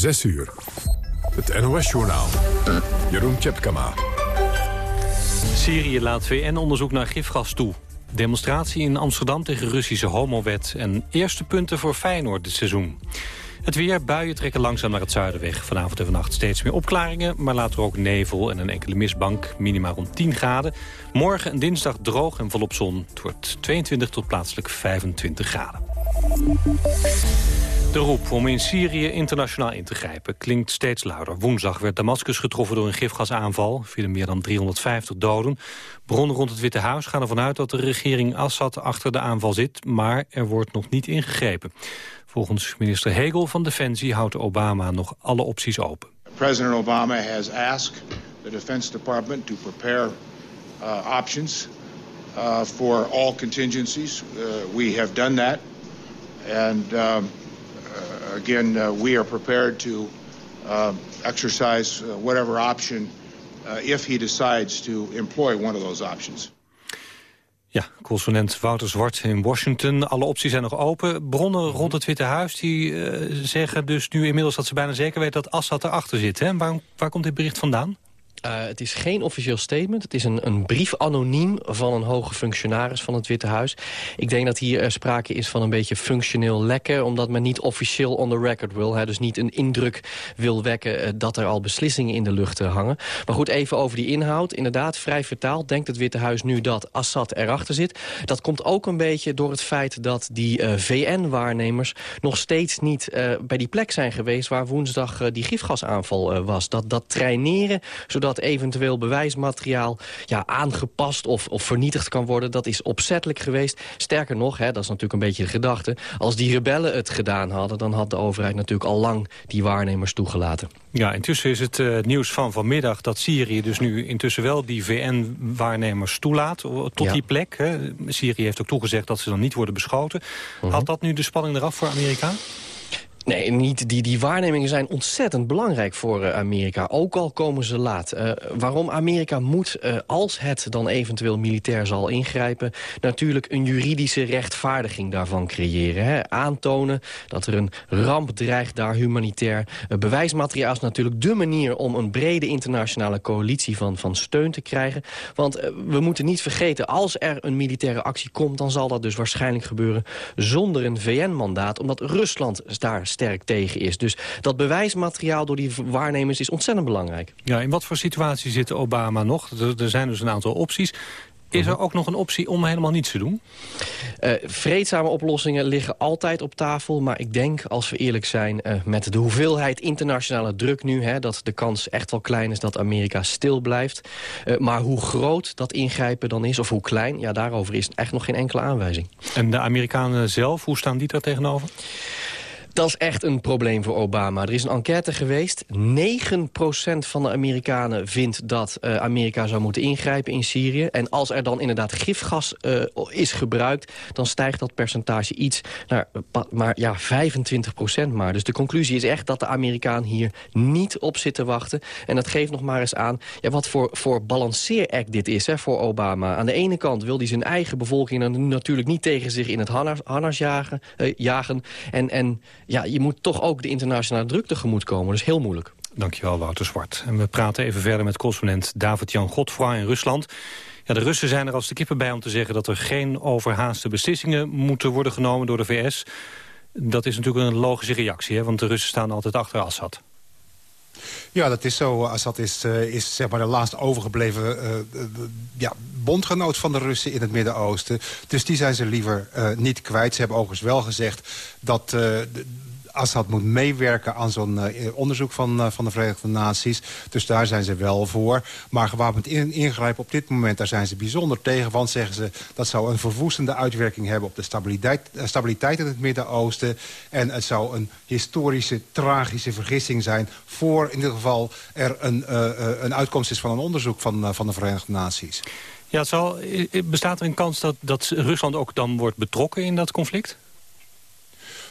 6 uur. Het NOS-journaal. Jeroen Tjepkama. Syrië laat VN-onderzoek naar gifgas toe. Demonstratie in Amsterdam tegen Russische homowet... en eerste punten voor Feyenoord dit seizoen. Het weer, buien trekken langzaam naar het zuiden weg. Vanavond en vannacht steeds meer opklaringen, maar later ook nevel en een enkele mistbank. Minima rond 10 graden. Morgen en dinsdag droog en volop zon. Het wordt 22 tot plaatselijk 25 graden. De roep om in Syrië internationaal in te grijpen klinkt steeds luider. Woensdag werd Damascus getroffen door een gifgasaanval. vielen meer dan 350 doden. Bronnen rond het Witte Huis gaan ervan uit dat de regering Assad achter de aanval zit... maar er wordt nog niet ingegrepen. Volgens minister Hegel van Defensie houdt Obama nog alle opties open. President Obama has asked the Defense Department to prepare uh, options uh, for all contingencies. Uh, we have done that. And um, again, uh, we are prepared to uh, exercise whatever option if he decides to employ one of those options. Ja, correspondent Wouter Zwart in Washington. Alle opties zijn nog open. Bronnen rond het Witte Huis die uh, zeggen dus nu inmiddels dat ze bijna zeker weten dat Assad erachter zit. Hè? Waar, waar komt dit bericht vandaan? Uh, het is geen officieel statement. Het is een, een, brief anoniem van een hoge functionaris van het Witte Huis. Ik denk dat hier uh, sprake is van een beetje functioneel lekken... omdat men niet officieel on the record wil. Hè, dus niet een indruk wil wekken uh, dat er al beslissingen in de lucht hangen. Maar goed, even over die inhoud. Inderdaad, vrij vertaald denkt het Witte Huis nu dat Assad erachter zit. Dat komt ook een beetje door het feit dat die VN-waarnemers... nog steeds niet bij die plek zijn geweest... waar woensdag die gifgasaanval was. Dat, dat traineren, zodat dat eventueel bewijsmateriaal ja, aangepast of, of vernietigd kan worden. Dat is opzettelijk geweest. Sterker nog, hè, dat is natuurlijk een beetje de gedachte... als die rebellen het gedaan hadden... dan had de overheid natuurlijk al lang die waarnemers toegelaten. Ja, intussen is het uh, nieuws van vanmiddag dat Syrië dus nu intussen wel die VN-waarnemers toelaat tot die plek. Hè. Syrië heeft ook toegezegd dat ze dan niet worden beschoten. Mhm. Had dat nu de spanning eraf voor Amerika? Nee, niet. Die, die waarnemingen zijn ontzettend belangrijk voor uh, Amerika. Ook al komen ze laat. Uh, waarom Amerika moet, uh, als het dan eventueel militair zal ingrijpen... natuurlijk een juridische rechtvaardiging daarvan creëren. Hè? Aantonen dat er een ramp dreigt daar humanitair. bewijsmateriaal is natuurlijk dé manier om een brede internationale coalitie van, van steun te krijgen. Want we moeten niet vergeten, als er een militaire actie komt... dan zal dat dus waarschijnlijk gebeuren zonder een VN-mandaat. Omdat Rusland daar sterk tegen is. Dus dat bewijsmateriaal door die waarnemers is ontzettend belangrijk. Ja, in wat voor situatie zit Obama nog? Er, zijn dus een aantal opties. Is er ook nog een optie om helemaal niets te doen? Uh, vreedzame oplossingen liggen altijd op tafel. Maar ik denk, als we eerlijk zijn, uh, met de hoeveelheid internationale druk nu... Hè, dat de kans echt wel klein is dat Amerika stil blijft. Uh, maar hoe groot dat ingrijpen dan is, of hoe klein... ja, daarover is echt nog geen enkele aanwijzing. En de Amerikanen zelf, hoe staan die daar tegenover? Dat is echt een probleem voor Obama. Er is een enquête geweest. 9% van de Amerikanen vindt dat uh, Amerika zou moeten ingrijpen in Syrië. En als er dan inderdaad gifgas uh, is gebruikt... dan stijgt dat percentage iets naar maar ja, 25% maar. Dus de conclusie is echt dat de Amerikaan hier niet op zit te wachten. En dat geeft nog maar eens aan ja, wat voor, voor balanceeract dit is hè, voor Obama. Aan de ene kant wil hij zijn eigen bevolking... natuurlijk niet tegen zich in het harnas jagen, uh, jagen. En, en ja, je moet toch ook de internationale druk tegemoet komen. Dus heel moeilijk. Dankjewel, Wouter Zwart. En we praten even verder met correspondent David-Jan Godfroy in Rusland. Ja, de Russen zijn er als de kippen bij om te zeggen... dat er geen overhaaste beslissingen moeten worden genomen door de VS. Dat is natuurlijk een logische reactie, hè, want de Russen staan altijd achter Assad. Ja, dat is zo. Assad is, uh, is zeg maar de laatst overgebleven uh, ja, bondgenoot van de Russen in het Midden-Oosten. Dus die zijn ze liever niet kwijt. Ze hebben overigens wel gezegd dat Assad moet meewerken aan zo'n uh, onderzoek van, uh, van de Verenigde Naties. Dus daar zijn ze wel voor. Maar gewapend in, ingrijpen op dit moment, daar zijn ze bijzonder tegen. Want zeggen ze, dat zou een verwoestende uitwerking hebben... op de stabiliteit, uh, stabiliteit in het Midden-Oosten. En het zou een historische, tragische vergissing zijn... voor in ieder geval er een, een uitkomst is van een onderzoek van, van de Verenigde Naties. Ja, zal, bestaat er een kans dat, dat Rusland ook dan wordt betrokken in dat conflict?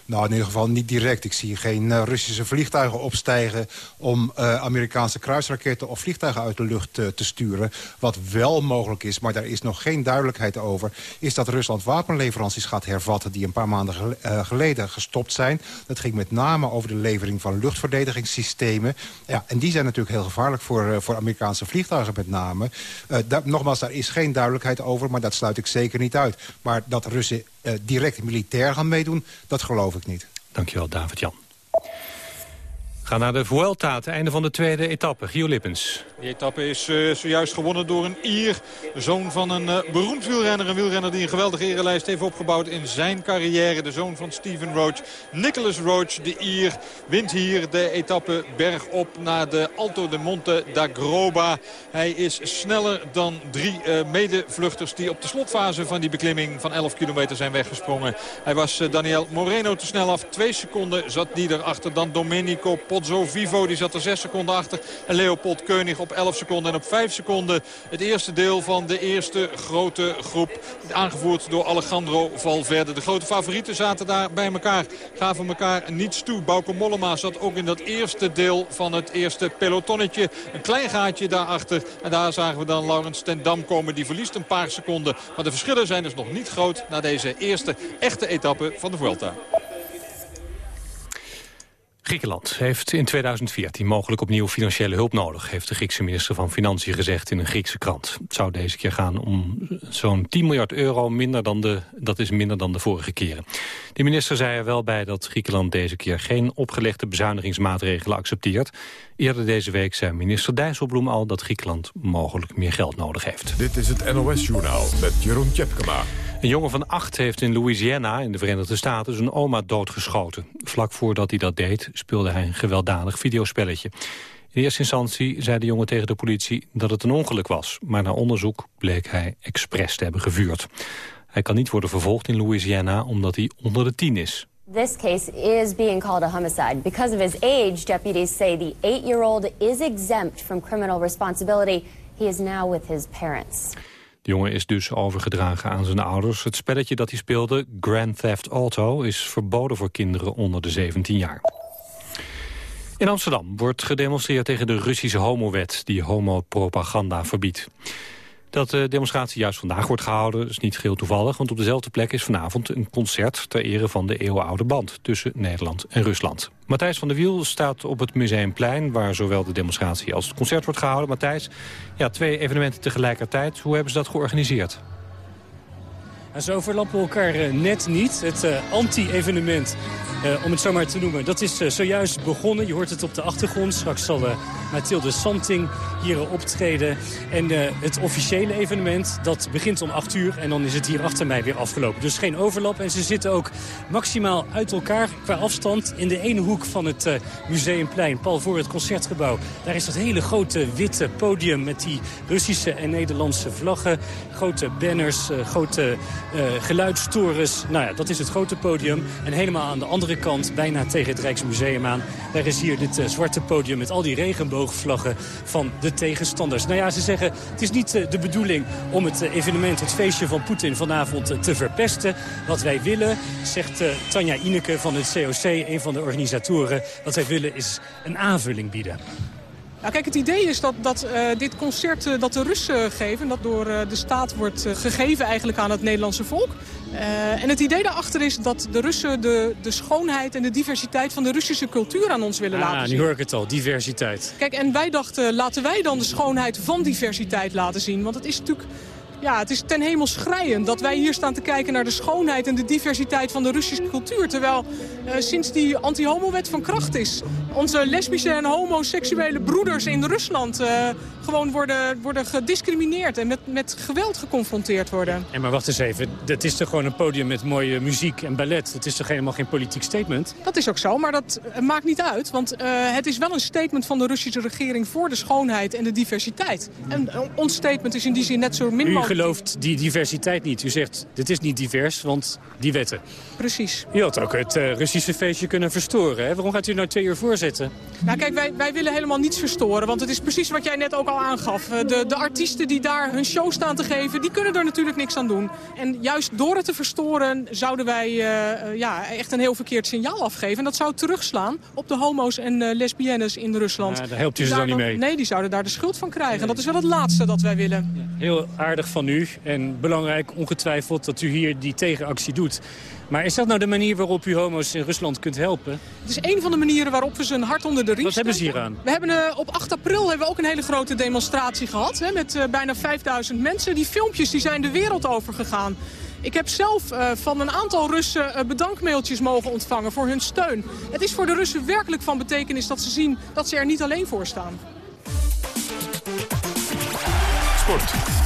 Nou, in ieder geval niet direct. Ik zie geen Russische vliegtuigen opstijgen... om Amerikaanse kruisraketten of vliegtuigen uit de lucht te sturen. Wat wel mogelijk is, maar daar is nog geen duidelijkheid over... is dat Rusland wapenleveranties gaat hervatten... die een paar maanden geleden gestopt zijn. Dat ging met name over de levering van luchtverdedigingssystemen. Ja, en die zijn natuurlijk heel gevaarlijk voor, voor Amerikaanse vliegtuigen met name. nogmaals, daar is geen duidelijkheid over, maar dat sluit ik zeker niet uit. Maar dat Russen direct militair gaan meedoen, dat geloof ik niet. Dankjewel, David-Jan. Ga naar de Vuelta, het einde van de tweede etappe. Gio Lippens. Die etappe is uh, zojuist gewonnen door een Ier. Zoon van een uh, beroemd wielrenner. Een wielrenner die een geweldige erelijst heeft opgebouwd in zijn carrière. De zoon van Steven Roach. Nicholas Roach, de Ier, wint hier de etappe bergop naar de Alto de Monte da Groba. Hij is sneller dan drie uh, medevluchters die op de slotfase van die beklimming van 11 kilometer zijn weggesprongen. Hij was Daniel Moreno te snel af. Twee seconden zat die erachter dan Domenico Pozzo Vivo die zat er 6 seconden achter. En Leopold Keunig op 11 seconden. En op 5 seconden het eerste deel van de eerste grote groep. Aangevoerd door Alejandro Valverde. De grote favorieten zaten daar bij elkaar. Gaven elkaar niets toe. Bauke Mollema zat ook in dat eerste deel van het eerste pelotonnetje. Een klein gaatje daarachter. En daar zagen we dan Laurens ten Dam komen. Die verliest een paar seconden. Maar de verschillen zijn dus nog niet groot na deze eerste echte etappe van de Vuelta. Griekenland heeft in 2014 mogelijk opnieuw financiële hulp nodig... heeft de Griekse minister van Financiën gezegd in een Griekse krant. Het zou deze keer gaan om zo'n 10 miljard euro, minder dan de, dat is minder dan de vorige keren. De minister zei er wel bij dat Griekenland deze keer geen opgelegde bezuinigingsmaatregelen accepteert. Eerder deze week zei minister Dijsselbloem al dat Griekenland mogelijk meer geld nodig heeft. Dit is het NOS Journaal met Jeroen Tjepkema. Een jongen van acht heeft in Louisiana in de Verenigde Staten zijn oma doodgeschoten. Vlak voordat hij dat deed speelde hij een gewelddadig videospelletje. In eerste instantie zei de jongen tegen de politie dat het een ongeluk was. Maar na onderzoek bleek hij expres te hebben gevuurd. Hij kan niet worden vervolgd in Louisiana omdat hij onder de tien is. This case is being called a homicide. Because of his age, deputies say the eight-year-old is exempt from criminal responsibility. He is now with his parents. Jongen is dus overgedragen aan zijn ouders. Het spelletje dat hij speelde, Grand Theft Auto, is verboden voor kinderen onder de 17 jaar. In Amsterdam wordt gedemonstreerd tegen de Russische homowet die homopropaganda verbiedt. Dat de demonstratie juist vandaag wordt gehouden is niet geheel toevallig... want op dezelfde plek is vanavond een concert ter ere van de eeuwenoude band... tussen Nederland en Rusland. Matthijs van der Wiel staat op het Museumplein... waar zowel de demonstratie als het concert wordt gehouden. Matthijs, ja, twee evenementen tegelijkertijd. Hoe hebben ze dat georganiseerd? En ze overlappen elkaar eh, net niet. Het uh, anti-evenement, uh, om het zo maar te noemen, dat is zojuist begonnen. Je hoort het op de achtergrond. Straks zal Mathilde Santing hier optreden. En het officiële evenement, dat begint om 8 uur. En dan is het hier achter mij weer afgelopen. Dus geen overlap. En ze zitten ook maximaal uit elkaar qua afstand. In de ene hoek van het Museumplein, pal voor het Concertgebouw. Daar is dat hele grote witte podium met die Russische en Nederlandse vlaggen. Grote banners, grote uh, geluidstorens. Nou ja, dat is het grote podium. En helemaal aan de andere kant, bijna tegen het Rijksmuseum aan... daar is hier dit zwarte podium met al die regenboogvlaggen van de tegenstanders. Nou ja, ze zeggen, het is niet uh, de bedoeling om het evenement, het feestje van Poetin vanavond te verpesten. Wat wij willen, zegt Tanja Ineke van het COC, een van de organisatoren... wat wij willen is een aanvulling bieden. Nou, kijk, het idee is dat, dat uh, dit concert uh, dat de Russen geven... dat door uh, de staat wordt gegeven eigenlijk aan het Nederlandse volk. en het idee daarachter is dat de Russen de, de schoonheid en de diversiteit... van de Russische cultuur aan ons willen ah, laten zien. nu hoor ik het al, diversiteit. Kijk, en wij dachten, laten wij dan de schoonheid van diversiteit laten zien. Want het is natuurlijk ja, het is ten hemel schrijend dat wij hier staan te kijken naar de schoonheid en de diversiteit van de Russische cultuur. Terwijl uh, sinds die anti-homo-wet van kracht is, onze lesbische en homoseksuele broeders in Rusland uh, gewoon worden, worden gediscrimineerd en met, met geweld geconfronteerd worden. En maar wacht eens even, het is toch gewoon een podium met mooie muziek en ballet? Het is toch helemaal geen politiek statement? Dat is ook zo, maar dat maakt niet uit, want uh, het is wel een statement van de Russische regering voor de schoonheid en de diversiteit. En ons statement is in die zin net zo min mogelijk gelooft die diversiteit niet. U zegt, dit is niet divers, want die wetten. Precies. U had ook het uh, Russische feestje kunnen verstoren. Hè? Waarom gaat u nou twee uur voorzitten? Nou kijk, wij, wij willen helemaal niets verstoren. Want het is precies wat jij net ook al aangaf. Eh, de, de artiesten die daar hun show staan te geven, die kunnen er natuurlijk niks aan doen. En juist door het te verstoren zouden wij uh, ja, echt een heel verkeerd signaal afgeven. En dat zou terugslaan op de homo's en uh, lesbiennes in Rusland. Ja, daar helpt u ze dan niet mee. Nee, die zouden daar de schuld van krijgen. Dat is wel het laatste dat wij willen. Heel aardig van u en belangrijk ongetwijfeld dat u hier die tegenactie doet. Maar is dat nou de manier waarop u homo's in Rusland kunt helpen? Het is een van de manieren waarop we ze een hart onder de riem Wat hebben ze hier aan? We hebben uh, op 8 april hebben we ook een hele grote demonstratie gehad. Hè, met uh, bijna 5000 mensen. Die filmpjes die zijn de wereld over gegaan. Ik heb zelf uh, van een aantal Russen bedankmailtjes mogen ontvangen voor hun steun. Het is voor de Russen werkelijk van betekenis dat ze zien dat ze er niet alleen voor staan. Sport.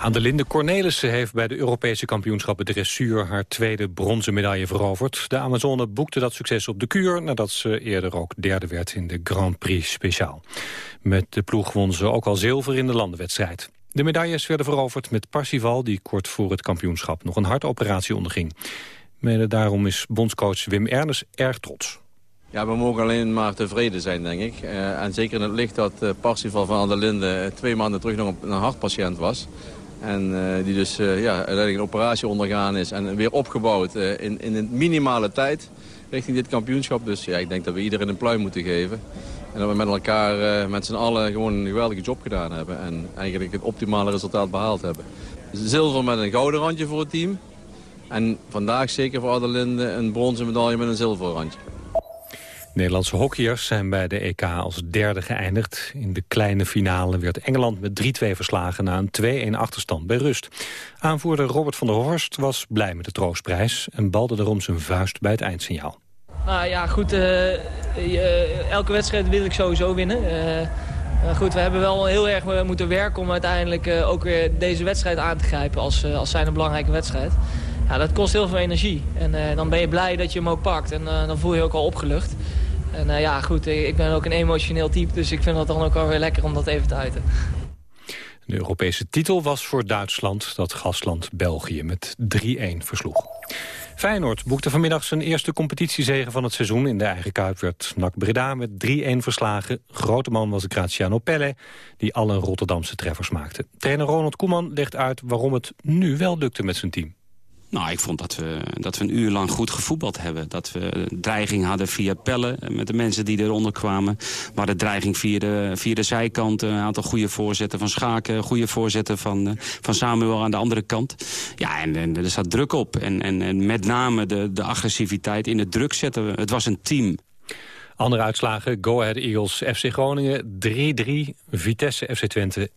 Adelinde Cornelissen heeft bij de Europese kampioenschappen dressuur haar tweede bronzen medaille veroverd. De Amazone boekte dat succes op de kuur nadat ze eerder ook derde werd in de Grand Prix speciaal. Met de ploeg won ze ook al zilver in de landenwedstrijd. De medailles werden veroverd met Parsifal die kort voor het kampioenschap nog een hartoperatie onderging. Daarom is bondscoach Wim Ernest erg trots. Ja, we mogen alleen maar tevreden zijn, denk ik. Uh, en zeker in het licht dat uh, Parsifal van Adelinde twee maanden terug nog een hartpatiënt was. En uh, die dus uh, ja, uiteindelijk een operatie ondergaan is en weer opgebouwd uh, in, in een minimale tijd richting dit kampioenschap. Dus ja, ik denk dat we iedereen een pluim moeten geven. En dat we met elkaar, met z'n allen, gewoon een geweldige job gedaan hebben. En eigenlijk het optimale resultaat behaald hebben. Zilver met een gouden randje voor het team. En vandaag zeker voor Adelinde een bronzen medaille met een zilveren randje. Nederlandse hockeyers zijn bij de EK als derde geëindigd. In de kleine finale werd Engeland met 3-2 verslagen na een 2-1 achterstand bij rust. Aanvoerder Robert van der Horst was blij met de troostprijs... en balde daarom zijn vuist bij het eindsignaal. Nou ja, goed. Uh, uh, elke wedstrijd wil ik sowieso winnen. Uh, goed, we hebben wel heel erg moeten werken om uiteindelijk ook weer deze wedstrijd aan te grijpen als, als zijn een belangrijke wedstrijd. Ja, dat kost heel veel energie. En dan ben je blij dat je hem ook pakt. En dan voel je je ook al opgelucht. En uh, ja, goed, ik ben ook een emotioneel type, dus ik vind het dan ook wel weer lekker om dat even te uiten. De Europese titel was voor Duitsland dat gastland België met 3-1 versloeg. Feyenoord boekte vanmiddag zijn eerste competitiezege van het seizoen. In de eigen kuip werd NAC Breda met 3-1 verslagen. Grote man was Graziano Pelle, die alle Rotterdamse treffers maakte. Trainer Ronald Koeman legt uit waarom het nu wel lukte met zijn team. Nou, ik vond dat we, dat we een uur lang goed gevoetbald hebben. Dat we dreiging hadden via pellen met de mensen die eronder kwamen. Maar de dreiging via de, via de zijkant. Een aantal goede voorzetten van Schaken. Goede voorzetten van, van Samuel aan de andere kant. Ja, en, er zat druk op. En, en, en met name de, de agressiviteit in het druk zetten. Het was een team. Andere uitslagen, Go Ahead Eagles FC Groningen 3-3, Vitesse FC Twente 1-0.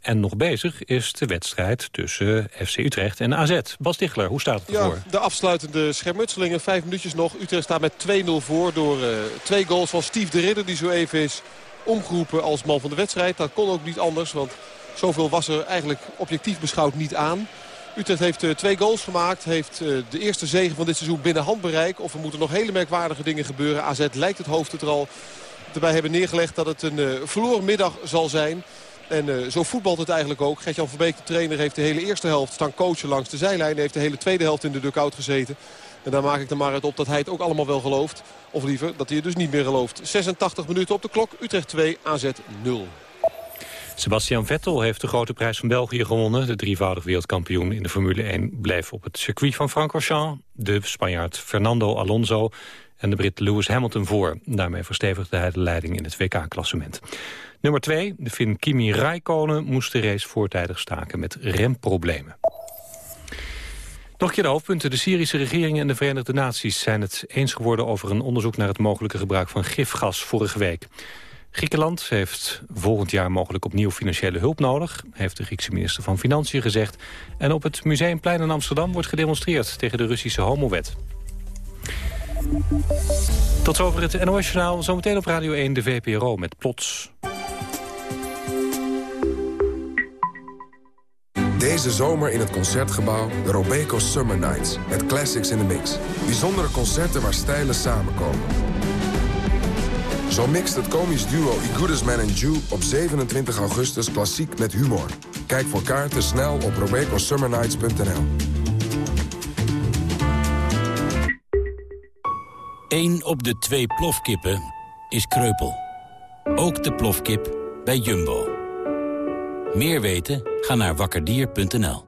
En nog bezig is de wedstrijd tussen FC Utrecht en AZ. Bas Tichler, hoe staat het ervoor? Ja, de afsluitende schermutselingen, vijf minuutjes nog. Utrecht staat met 2-0 voor door uh, twee goals van Steve de Ridder... die zo even is omgeroepen als man van de wedstrijd. Dat kon ook niet anders, want zoveel was er eigenlijk objectief beschouwd niet aan... Utrecht heeft uh, twee goals gemaakt. Heeft uh, de eerste zege van dit seizoen binnen handbereik. Of er moeten nog hele merkwaardige dingen gebeuren. AZ lijkt het hoofd het er al erbij hebben neergelegd dat het een uh, verloren middag zal zijn. En zo voetbalt het eigenlijk ook. Gert-Jan Verbeek, de trainer, heeft de hele eerste helft staan coachen langs de zijlijn. Heeft de hele tweede helft in de dugout gezeten. En daar maak ik er maar het op dat hij het ook allemaal wel gelooft. Of liever, dat hij het dus niet meer gelooft. 86 minuten op de klok. Utrecht 2, AZ 0. Sebastian Vettel heeft de grote prijs van België gewonnen. De drievoudig wereldkampioen in de Formule 1 bleef op het circuit van Francorchamps. De Spanjaard Fernando Alonso en de Brit Lewis Hamilton voor. Daarmee verstevigde hij de leiding in het WK-klassement. Nummer 2, de Finn Kimi Räikkönen, moest de race voortijdig staken met remproblemen. Nog een keer de hoofdpunten. De Syrische regering en de Verenigde Naties zijn het eens geworden over een onderzoek naar het mogelijke gebruik van gifgas vorige week. Griekenland heeft volgend jaar mogelijk opnieuw financiële hulp nodig... heeft de Griekse minister van Financiën gezegd. En op het Museumplein in Amsterdam wordt gedemonstreerd... tegen de Russische homowet. Tot zover het NOS-journaal. Zometeen op Radio 1 de VPRO met Plots. Deze zomer in het Concertgebouw de Robeco Summer Nights. Met classics in the mix. Bijzondere concerten waar stijlen samenkomen. Zo mixt het komisch duo I Good As Man and Jew op 27 augustus klassiek met humor. Kijk voor kaarten snel op robecosummernights.nl. Eén op de twee plofkippen is kreupel. Ook de plofkip bij Jumbo. Meer weten? Ga naar wakkerdier.nl.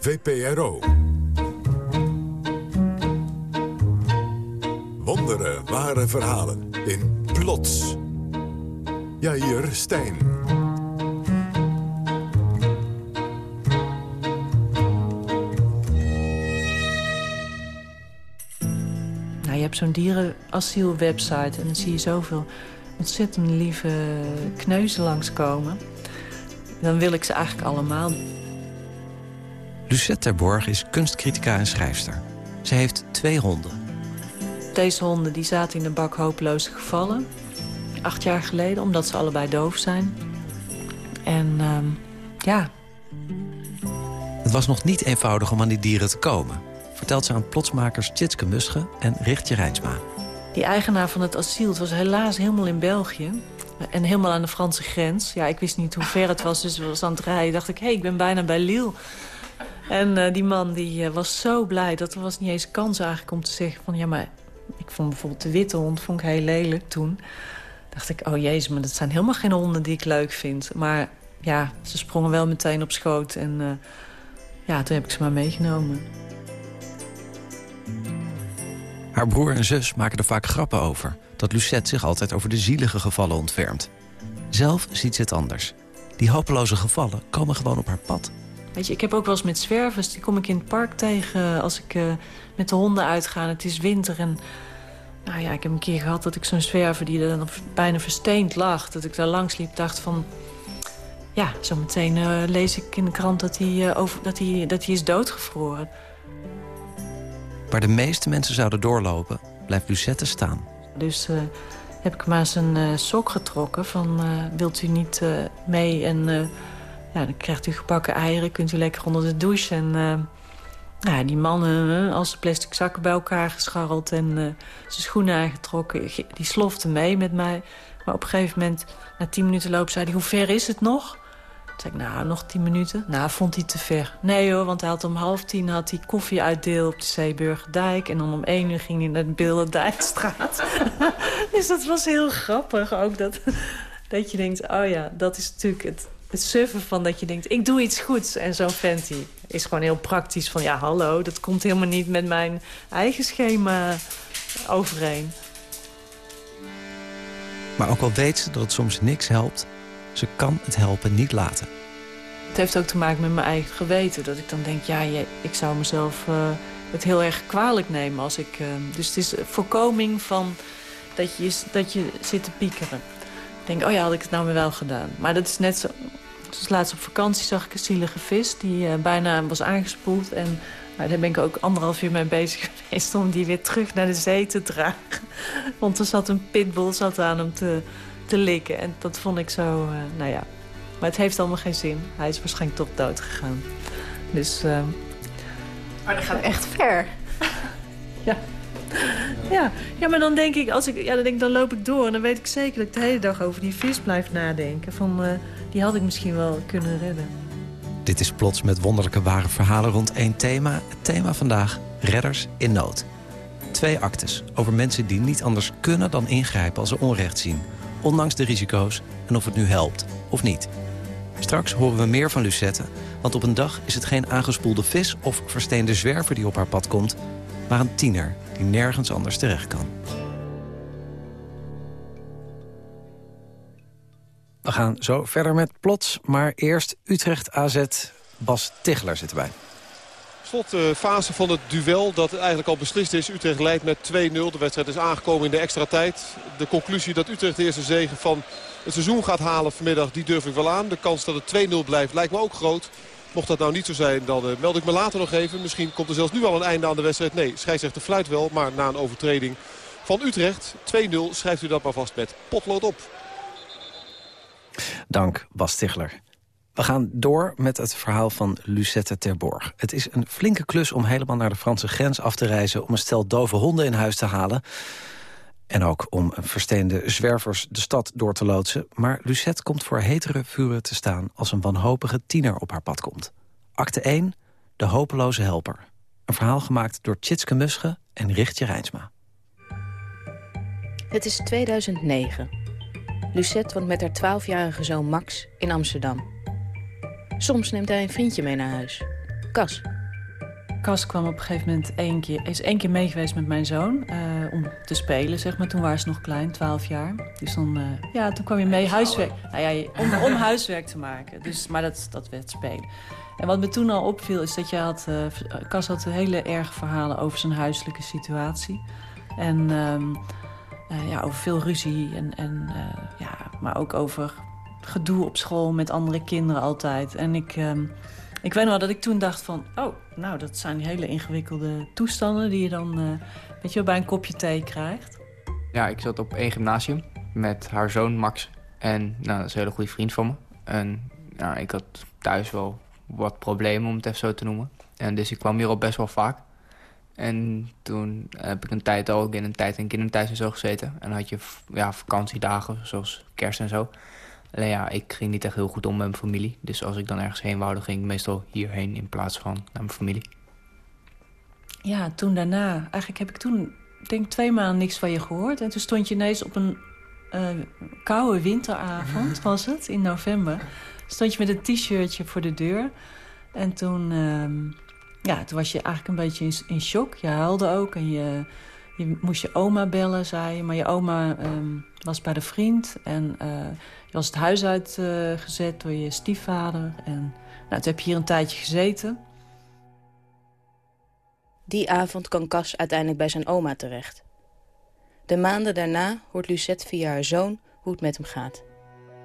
VPRO. Wonderen, ware verhalen in Plots. Jair Stijn. Nou, je hebt zo'n dierenasielwebsite en dan zie je zoveel ontzettend lieve kneuzen langskomen. Dan wil ik ze eigenlijk allemaal. Lucette Terborg is kunstcritica en schrijfster. Ze heeft twee honden. Deze honden die zaten in een bak hopeloze gevallen. Acht jaar geleden, omdat ze allebei doof zijn. En ehm, ja, Het was nog niet eenvoudig om aan die dieren te komen... vertelt ze aan plotsmakers Tjitske Musche en Richtje Rijnsma. die eigenaar van het asiel het was helaas helemaal in België. En helemaal aan de Franse grens. Ja, ik wist niet hoe ver het was, dus we was aan het rijden. dacht ik, hé, hey, ik ben bijna bij Lille. En eh, die man die eh, was zo blij dat er was niet eens kans eigenlijk om te zeggen van... ja, maar ik vond bijvoorbeeld de witte hond vond ik heel lelijk toen. dacht ik, oh jezus, maar dat zijn helemaal geen honden die ik leuk vind. Maar ja, ze sprongen wel meteen op schoot en eh, ja, toen heb ik ze maar meegenomen. Haar broer en zus maken er vaak grappen over... dat Lucette zich altijd over de zielige gevallen ontfermt. Zelf ziet ze het anders. Die hopeloze gevallen komen gewoon op haar pad. Weet je, ik heb ook wel eens met zwervers, die kom ik in het park tegen als ik eh, met de honden uitga. Het is winter en nou ja, ik heb een keer gehad dat ik zo'n zwerver die er dan bijna versteend lag. Dat ik daar langs liep, dacht van, ja, zometeen eh, lees ik in de krant dat hij, eh, over, dat, hij, dat hij is doodgevroren. Waar de meeste mensen zouden doorlopen, blijft Lucette staan. Dus heb ik maar zijn sok getrokken van, wilt u niet mee? En dan krijgt u gebakken eieren, kunt u lekker onder de douche. En eh, ja, die mannen, eh, als plastic zakken bij elkaar gescharreld en eh, zijn schoenen aangetrokken. ge- Die slofte mee met mij. Maar op een gegeven moment, na tien minuten lopen, zei hij, hoe ver is het nog? Toen zei ik, nou, nog tien minuten. Nou, vond hij te ver. Nee hoor, want hij had om half tien had hij koffie uitdeel op de Zeeburgerdijk. En dan om één uur ging hij naar de Beelderdijkstraat. dus dat was heel grappig ook. Dat, dat je denkt, oh ja, dat is natuurlijk het, het suffen van dat je denkt... ik doe iets goeds. En zo'n die is gewoon heel praktisch van... ja, hallo, dat komt helemaal niet met mijn eigen schema overeen. Maar ook al weet ze dat het soms niks helpt... ze kan het helpen niet laten. Het heeft ook te maken met mijn eigen geweten. Dat ik dan denk, ja, je, ik zou mezelf eh, het heel erg kwalijk nemen als ik... eh, dus het is voorkoming van dat je, dat je zit te piekeren. Ik denk, oh ja, had ik het nou weer wel gedaan. Maar dat is net zo... Dus laatst op vakantie zag ik een zielige vis die eh, bijna was aangespoeld. En nou, daar ben ik ook anderhalf uur mee bezig geweest om die weer terug naar de zee te dragen. Want er zat een pitbull zat aan hem te, te likken. En dat vond ik zo, eh, nou ja. Maar het heeft allemaal geen zin. Hij is waarschijnlijk toch dood gegaan. Dus... eh, Maar dat gaat echt ver. ja. ja, maar dan denk ik, als ik, ja, dan denk dan loop ik door. En dan weet ik zeker dat ik de hele dag over die vis blijf nadenken. Van, eh, die had ik misschien wel kunnen redden. Dit is plots met wonderlijke ware verhalen rond één thema. Het thema vandaag, redders in nood. Twee actes over mensen die niet anders kunnen dan ingrijpen als ze onrecht zien. Ondanks de risico's en of het nu helpt of niet. Straks horen we meer van Lucette, want op een dag is het geen aangespoelde vis... of versteende zwerver die op haar pad komt, maar een tiener nergens anders terecht kan. We gaan zo verder met plots, maar eerst Utrecht AZ. Bas Tichler zit erbij. slotfase van het duel dat eigenlijk al beslist is. Utrecht leidt met 2-0. De wedstrijd is aangekomen in de extra tijd. De conclusie dat Utrecht de eerste zegen van het seizoen gaat halen vanmiddag, die durf ik wel aan. De kans dat het 2-0 blijft lijkt me ook groot. Mocht dat nou niet zo zijn, dan uh, meld ik me later nog even. Misschien komt er zelfs nu al een einde aan de wedstrijd. Nee, scheidsrechter fluit wel, maar na een overtreding van Utrecht. 2-0 schrijft u dat maar vast met potlood op. Dank, Bas Stigler. We gaan door met het verhaal van Lucette Terborg. Het is een flinke klus om helemaal naar de Franse grens af te reizen... om een stel dove honden in huis te halen. En ook om versteende zwervers de stad door te loodsen. Maar Lucette komt voor hetere vuren te staan... als een wanhopige tiener op haar pad komt. Acte 1, De hopeloze helper. Een verhaal gemaakt door Tjitske Musche en Richtje Rijnsma. Het is 2009. Lucette woont met haar 12-jarige zoon Max in Amsterdam. Soms neemt hij een vriendje mee naar huis. Cas. Cas kwam op een gegeven moment één keer, is één keer mee geweest met mijn zoon. Uh, om te spelen, zeg maar. Toen waren ze nog klein, 12 jaar. Dus dan, uh, ja, toen kwam je mee huiswerk, nou ja, om, om huiswerk te maken. Dus, maar dat, dat werd spelen. En wat me toen al opviel is dat je had... Uh, had hele erge verhalen over zijn huiselijke situatie. En um, ja, over veel ruzie. En, en, ja, maar ook over gedoe op school met andere kinderen altijd. En ik, uh, ik weet nog wel dat ik toen dacht van... oh, nou, dat zijn hele ingewikkelde toestanden... die je dan uh, weet je, bij een kopje thee krijgt. Ja, ik zat op één gymnasium met haar zoon Max. En nou, dat is een hele goede vriend van me. En nou, ik had thuis wel wat problemen, om het even zo te noemen. En dus ik kwam hier al best wel vaak. En toen heb ik een tijd ook in een tijd in kinderthuis en zo gezeten. En had je ja, vakantiedagen, zoals kerst en zo. Alleen ja, ik ging niet echt heel goed om met mijn familie. Dus als ik dan ergens heen wou, dan ging ik meestal hierheen in plaats van naar mijn familie. Ja, toen daarna. Eigenlijk heb ik toen, denk twee maanden niks van je gehoord. En toen stond je ineens op een uh, koude winteravond, was het, in november. Stond je met een t-shirtje voor de deur. En toen, uh, ja, toen was je eigenlijk een beetje in, in shock. Je huilde ook en je je moest je oma bellen, zei je. Maar je oma um, was bij de vriend. En uh, je was het huis uitgezet uh, door je stiefvader. En nou, toen heb je hier een tijdje gezeten. Die avond kan Cas uiteindelijk bij zijn oma terecht. De maanden daarna hoort Lucette via haar zoon hoe het met hem gaat.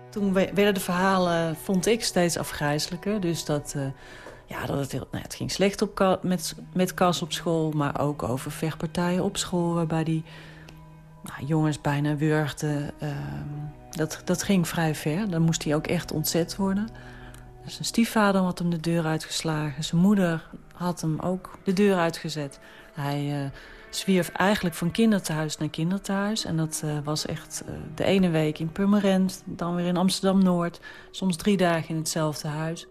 Toen werden de verhalen, vond ik, steeds afgrijzelijker. Dus dat... Uh, ja, dat het, heel, nou, het ging slecht op, met, met Cas op school, maar ook over vechtpartijen op school... waarbij die nou, jongens bijna wurgden. Uh, dat, dat ging vrij ver. Dan moest hij ook echt ontzet worden. Zijn stiefvader had hem de deur uitgeslagen. Zijn moeder had hem ook de deur uitgezet. Hij uh, zwierf eigenlijk van kinderthuis naar kinderthuis. En dat uh, was echt uh, de ene week in Purmerend, dan weer in Amsterdam-Noord. Soms drie dagen in hetzelfde huis.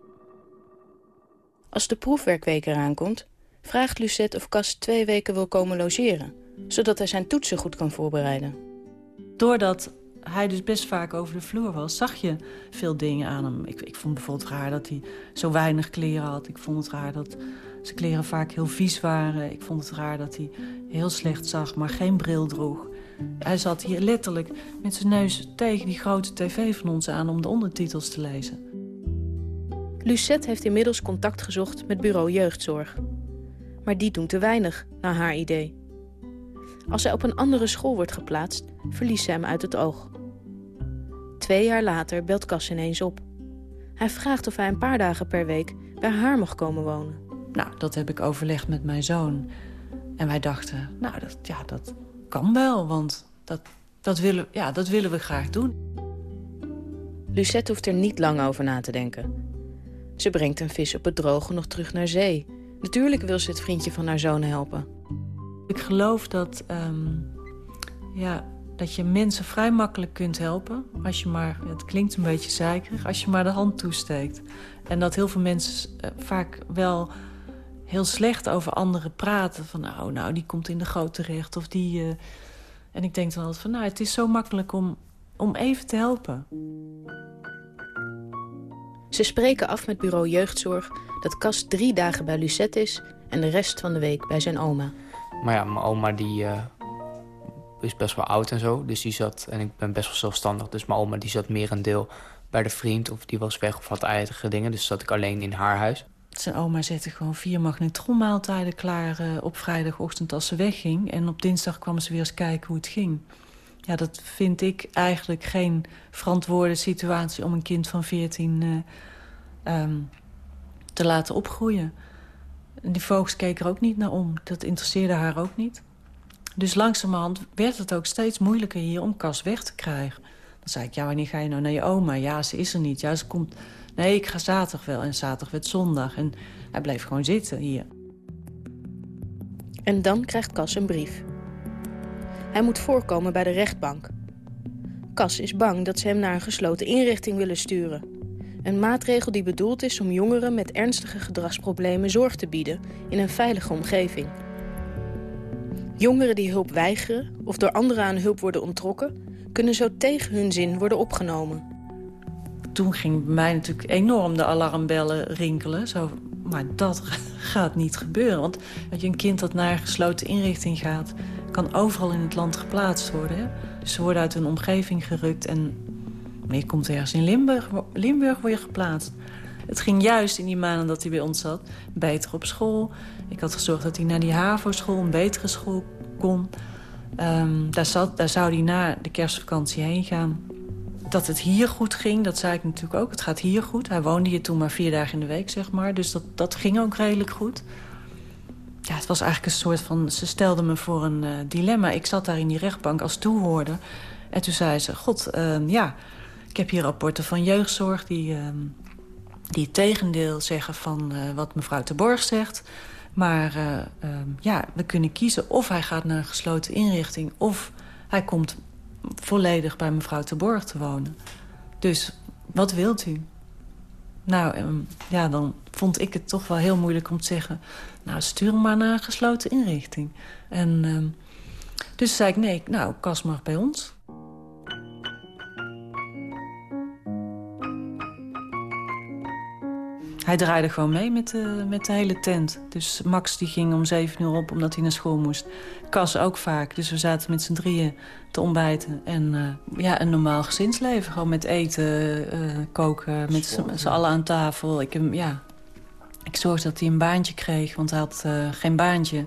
Als de proefwerkweek eraan komt, vraagt Lucette of Cas twee weken wil komen logeren. Zodat hij zijn toetsen goed kan voorbereiden. Doordat hij dus best vaak over de vloer was, zag je veel dingen aan hem. Ik, ik vond bijvoorbeeld raar dat hij zo weinig kleren had. Ik vond het raar dat zijn kleren vaak heel vies waren. Ik vond het raar dat hij heel slecht zag, maar geen bril droeg. Hij zat hier letterlijk met zijn neus tegen die grote tv van ons aan om de ondertitels te lezen. Lucette heeft inmiddels contact gezocht met bureau jeugdzorg. Maar die doen te weinig, naar haar idee. Als hij op een andere school wordt geplaatst, verliest ze hem uit het oog. Twee jaar later belt Cas ineens op. Hij vraagt of hij een paar dagen per week bij haar mag komen wonen. Nou, dat heb ik overlegd met mijn zoon. En wij dachten, nou, dat, ja, dat kan wel, want dat, dat, willen, ja, dat willen we graag doen. Lucette hoeft er niet lang over na te denken. Ze brengt een vis op het droge nog terug naar zee. Natuurlijk wil ze het vriendje van haar zoon helpen. Ik geloof dat, um, ja, dat je mensen vrij makkelijk kunt helpen. Als je maar, het klinkt een beetje zeikerig, als je maar de hand toesteekt. En dat heel veel mensen uh, vaak wel heel slecht over anderen praten. Van nou, nou, die komt in de goot terecht. Of die, uh... En ik denk dan altijd van nou, het is zo makkelijk om, om even te helpen. Ze spreken af met bureau jeugdzorg dat Cas drie dagen bij Lucette is... en de rest van de week bij zijn oma. Maar ja, mijn oma die, uh, is best wel oud en zo. Dus die zat, en ik ben best wel zelfstandig. Dus mijn oma die zat meer een deel bij de vriend of die was weg of had eigen dingen. Dus zat ik alleen in haar huis. Zijn oma zette gewoon vier magnetronmaaltijden klaar uh, op vrijdagochtend als ze wegging. En op dinsdag kwam ze weer eens kijken hoe het ging. Ja, dat vind ik eigenlijk geen verantwoorde situatie om een kind van 14 uh, um, te laten opgroeien. En die vogels keken er ook niet naar om. Dat interesseerde haar ook niet. Dus langzamerhand werd het ook steeds moeilijker hier om Cas weg te krijgen. Dan zei ik, ja, wanneer ga je nou naar je oma? Ja, ze is er niet. Ja, ze komt... Nee, ik ga zaterdag wel. En zaterdag werd zondag. En hij bleef gewoon zitten hier. En dan krijgt Cas een brief. Hij moet voorkomen bij de rechtbank. Cas is bang dat ze hem naar een gesloten inrichting willen sturen. Een maatregel die bedoeld is om jongeren met ernstige gedragsproblemen zorg te bieden in een veilige omgeving. Jongeren die hulp weigeren of door anderen aan hulp worden onttrokken... kunnen zo tegen hun zin worden opgenomen. Toen ging bij mij natuurlijk enorm de alarmbellen rinkelen. Zo, maar dat gaat niet gebeuren. Want als je een kind dat naar een gesloten inrichting gaat... kan overal in het land geplaatst worden. Hè? Dus ze worden uit hun omgeving gerukt en je komt ergens in Limburg, Limburg word je geplaatst. Het ging juist in die maanden dat hij bij ons zat beter op school. Ik had gezorgd dat hij naar die HAVO-school, een betere school, Um, daar, zat, zou hij na de kerstvakantie heen gaan. Dat het hier goed ging, dat zei ik natuurlijk ook. Het gaat hier goed. Hij woonde hier toen maar vier dagen in de week, zeg maar. Dus dat, dat ging ook redelijk goed. Ja, het was eigenlijk een soort van... Ze stelde me voor een uh, dilemma. Ik zat daar in die rechtbank als toehoorder. En toen zei ze, god, uh, ja... Ik heb hier rapporten van jeugdzorg die, uh, die het tegendeel zeggen van uh, wat mevrouw de Borg zegt. Maar uh, ja, we kunnen kiezen of hij gaat naar een gesloten inrichting... of hij komt volledig bij mevrouw de Borg te wonen. Dus wat wilt u? Nou, um, ja, dan vond ik het toch wel heel moeilijk om te zeggen... nou, stuur hem maar naar een gesloten inrichting. En um, dus zei ik, nee, nou, Cas mag bij ons. Hij draaide gewoon mee met de, met de hele tent. Dus Max die ging om zeven uur op omdat hij naar school moest. Cas ook vaak. Dus we zaten met z'n drieën te ontbijten. En uh, ja, een normaal gezinsleven. Gewoon met eten, uh, koken, met z'n allen aan tafel. Ik, ja, ik zorgde dat hij een baantje kreeg, want hij had uh, geen baantje.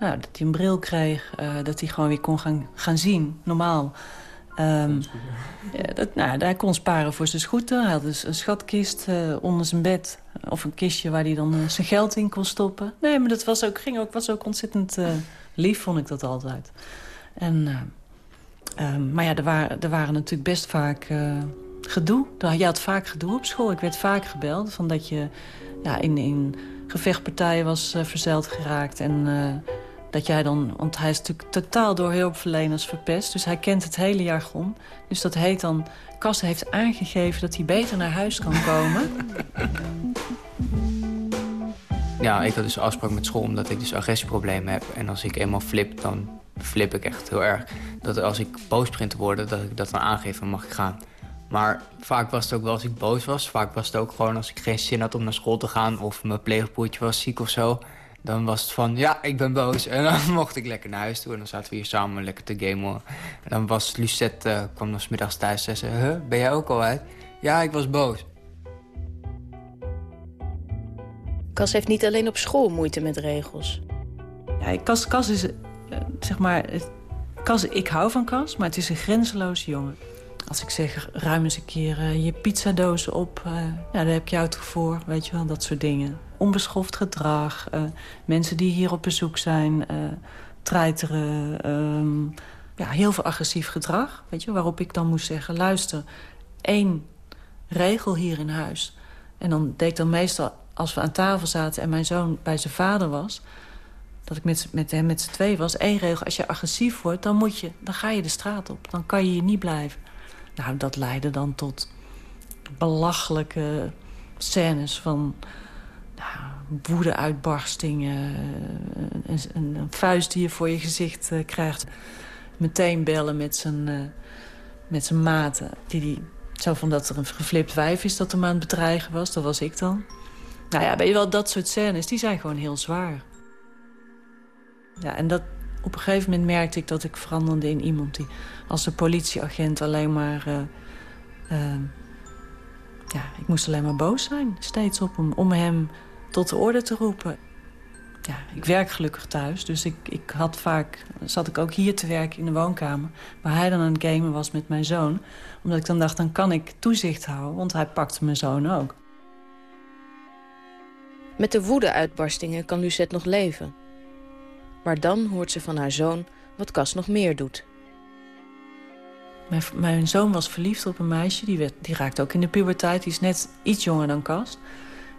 Nou, dat hij een bril kreeg, dat hij gewoon weer kon gaan, gaan zien, normaal. Um, ja, dat, nou, hij kon sparen voor zijn scooter. Hij had dus een schatkist uh, onder zijn bed. Of een kistje waar hij dan uh, zijn geld in kon stoppen. Nee, maar dat was ook, ging ook, was ook ontzettend uh, lief, vond ik dat altijd. En, um, maar ja, er waren, er waren natuurlijk best vaak gedoe. Je had vaak gedoe op school. Ik werd vaak gebeld van dat je ja, in, in gevechtpartijen was verzeild geraakt. En dat jij dan, want hij is natuurlijk totaal door hulpverleners verpest. Dus hij kent het hele jargon. Dus dat heet dan, Kas heeft aangegeven dat hij beter naar huis kan komen. Ja, ik had dus afspraak met school omdat ik dus agressieproblemen heb. En als ik eenmaal flip, dan flip ik echt heel erg. Dat als ik boos begin te worden, dat ik dat dan aangeef en mag ik gaan. Maar vaak was het ook wel als ik boos was. Vaak was het ook gewoon als ik geen zin had om naar school te gaan... of mijn pleegpoetje was ziek of zo dan was het van, ja, ik ben boos. En dan mocht ik lekker naar huis toe. En dan zaten we hier samen lekker te gamen. En dan was Lucette, uh, kwam nog middags thuis en zei huh, ben jij ook al uit? Ja, ik was boos. Cas heeft niet alleen op school moeite met regels. Ja, Cas, Cas is, uh, zeg maar... Cas, ik hou van Cas, maar het is een grenzeloze jongen. Als ik zeg, ruim eens een keer uh, je pizzadozen op. Uh, ja, daar heb je toch voor, weet je wel, dat soort dingen. Onbeschoft gedrag, uh, mensen die hier op bezoek zijn, treiteren. Ehm, ja, heel veel agressief gedrag, weet je. Waarop ik dan moest zeggen, luister, één regel hier in huis. En dan deed ik dan meestal, als we aan tafel zaten en mijn zoon bij zijn vader was dat ik met, met hem met z'n twee was. één regel, als je agressief wordt, dan, moet je, dan ga je de straat op. Dan kan je hier niet blijven. Nou, dat leidde dan tot belachelijke scènes van nou, woede-uitbarstingen. Een, een, een, vuist die je voor je gezicht uh, krijgt. Meteen bellen met zijn, uh, met zijn maten. Die, die, zo van dat er een geflipt wijf is dat hem aan het bedreigen was. Dat was ik dan. Nou ja, weet je wel, dat soort scènes, die zijn gewoon heel zwaar. Ja, en dat, op een gegeven moment merkte ik dat ik veranderde in iemand die als een politieagent alleen maar... Uh, uh, ja, ik moest alleen maar boos zijn, steeds op hem. Om hem tot de orde te roepen. Ja, ik werk gelukkig thuis, dus ik, ik had vaak, zat ik ook hier te werken in de woonkamer... waar hij dan aan het gamen was met mijn zoon. Omdat ik dan dacht, dan kan ik toezicht houden, want hij pakte mijn zoon ook. Met de woede-uitbarstingen kan Lucette nog leven. Maar dan hoort ze van haar zoon wat Cas nog meer doet. Mijn, mijn zoon was verliefd op een meisje. Die, die raakte ook in de puberteit. Die is net iets jonger dan Cas.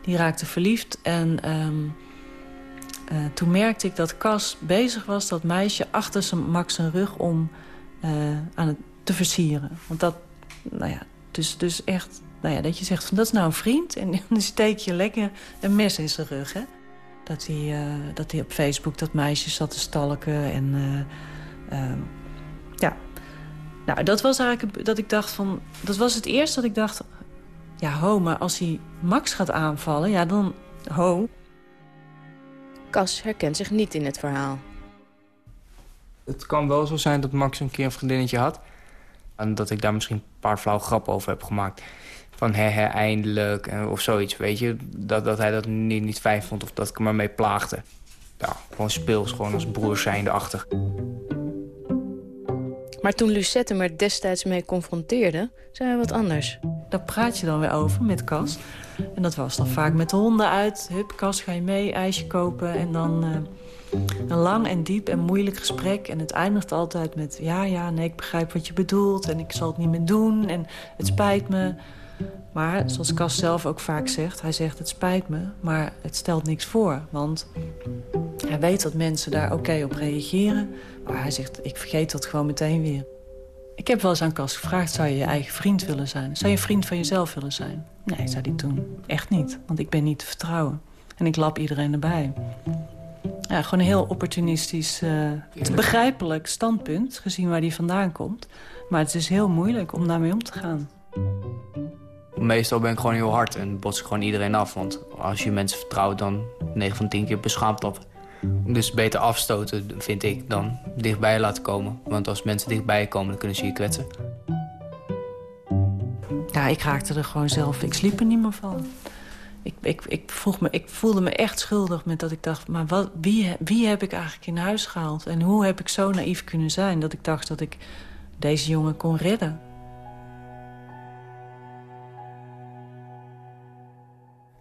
Die raakte verliefd. En um, uh, toen merkte ik dat Cas bezig was... dat meisje achter zijn, Max zijn rug om uh, aan het te versieren. Want dat, nou ja, dus, dus echt... Nou ja, dat je zegt, van, dat is nou een vriend. En dan steek je lekker een mes in zijn rug, hè. Dat hij, uh, dat hij op Facebook dat meisje zat te stalken. En ja, nou, dat was eigenlijk dat ik dacht van... Dat was het eerste dat ik dacht... Ja, ho, maar als hij Max gaat aanvallen, ja, dan... Ho. Cas herkent zich niet in het verhaal. Het kan wel zo zijn dat Max een keer een vriendinnetje had. En dat ik daar misschien een paar flauwe grappen over heb gemaakt. Van hè, hè, eindelijk, of zoiets, weet je. Dat, dat hij dat niet, niet fijn vond of dat ik hem ermee plaagde. Ja, gewoon speels, gewoon als broer zijnde achter. Maar toen Lucette hem er destijds mee confronteerde, zei hij wat anders. Daar praat je dan weer over met Cas. En dat was dan vaak met de honden uit. Hup, Cas, ga je mee, ijsje kopen. En dan uh, een lang en diep en moeilijk gesprek. En het eindigt altijd met... ja, ja, nee, ik begrijp wat je bedoelt. En ik zal het niet meer doen. En het spijt me. Maar zoals Cas zelf ook vaak zegt... hij zegt het spijt me, maar het stelt niks voor. Want hij weet dat mensen daar oké op reageren... maar hij zegt, ik vergeet dat gewoon meteen weer. Ik heb wel eens aan Cas gevraagd, zou je je eigen vriend willen zijn? Zou je een vriend van jezelf willen zijn? Nee, zei hij toen. Echt niet, want ik ben niet te vertrouwen. En ik lap iedereen erbij. Ja, gewoon een heel opportunistisch, uh, begrijpelijk standpunt... gezien waar hij vandaan komt. Maar het is heel moeilijk om daarmee om te gaan. Meestal ben ik gewoon heel hard en bots ik gewoon iedereen af. Want als je mensen vertrouwt, dan 9 van 10 keer beschaamd op. Dus beter afstoten, vind ik, dan dichtbij laten komen. Want als mensen dichtbij komen, dan kunnen ze je kwetsen. Ja, ik raakte er gewoon zelf. Ik sliep er niet meer van. Ik, ik, ik, vroeg me, ik voelde me echt schuldig met dat ik dacht... maar wat, wie, wie heb ik eigenlijk in huis gehaald? En hoe heb ik zo naïef kunnen zijn dat ik dacht dat ik deze jongen kon redden?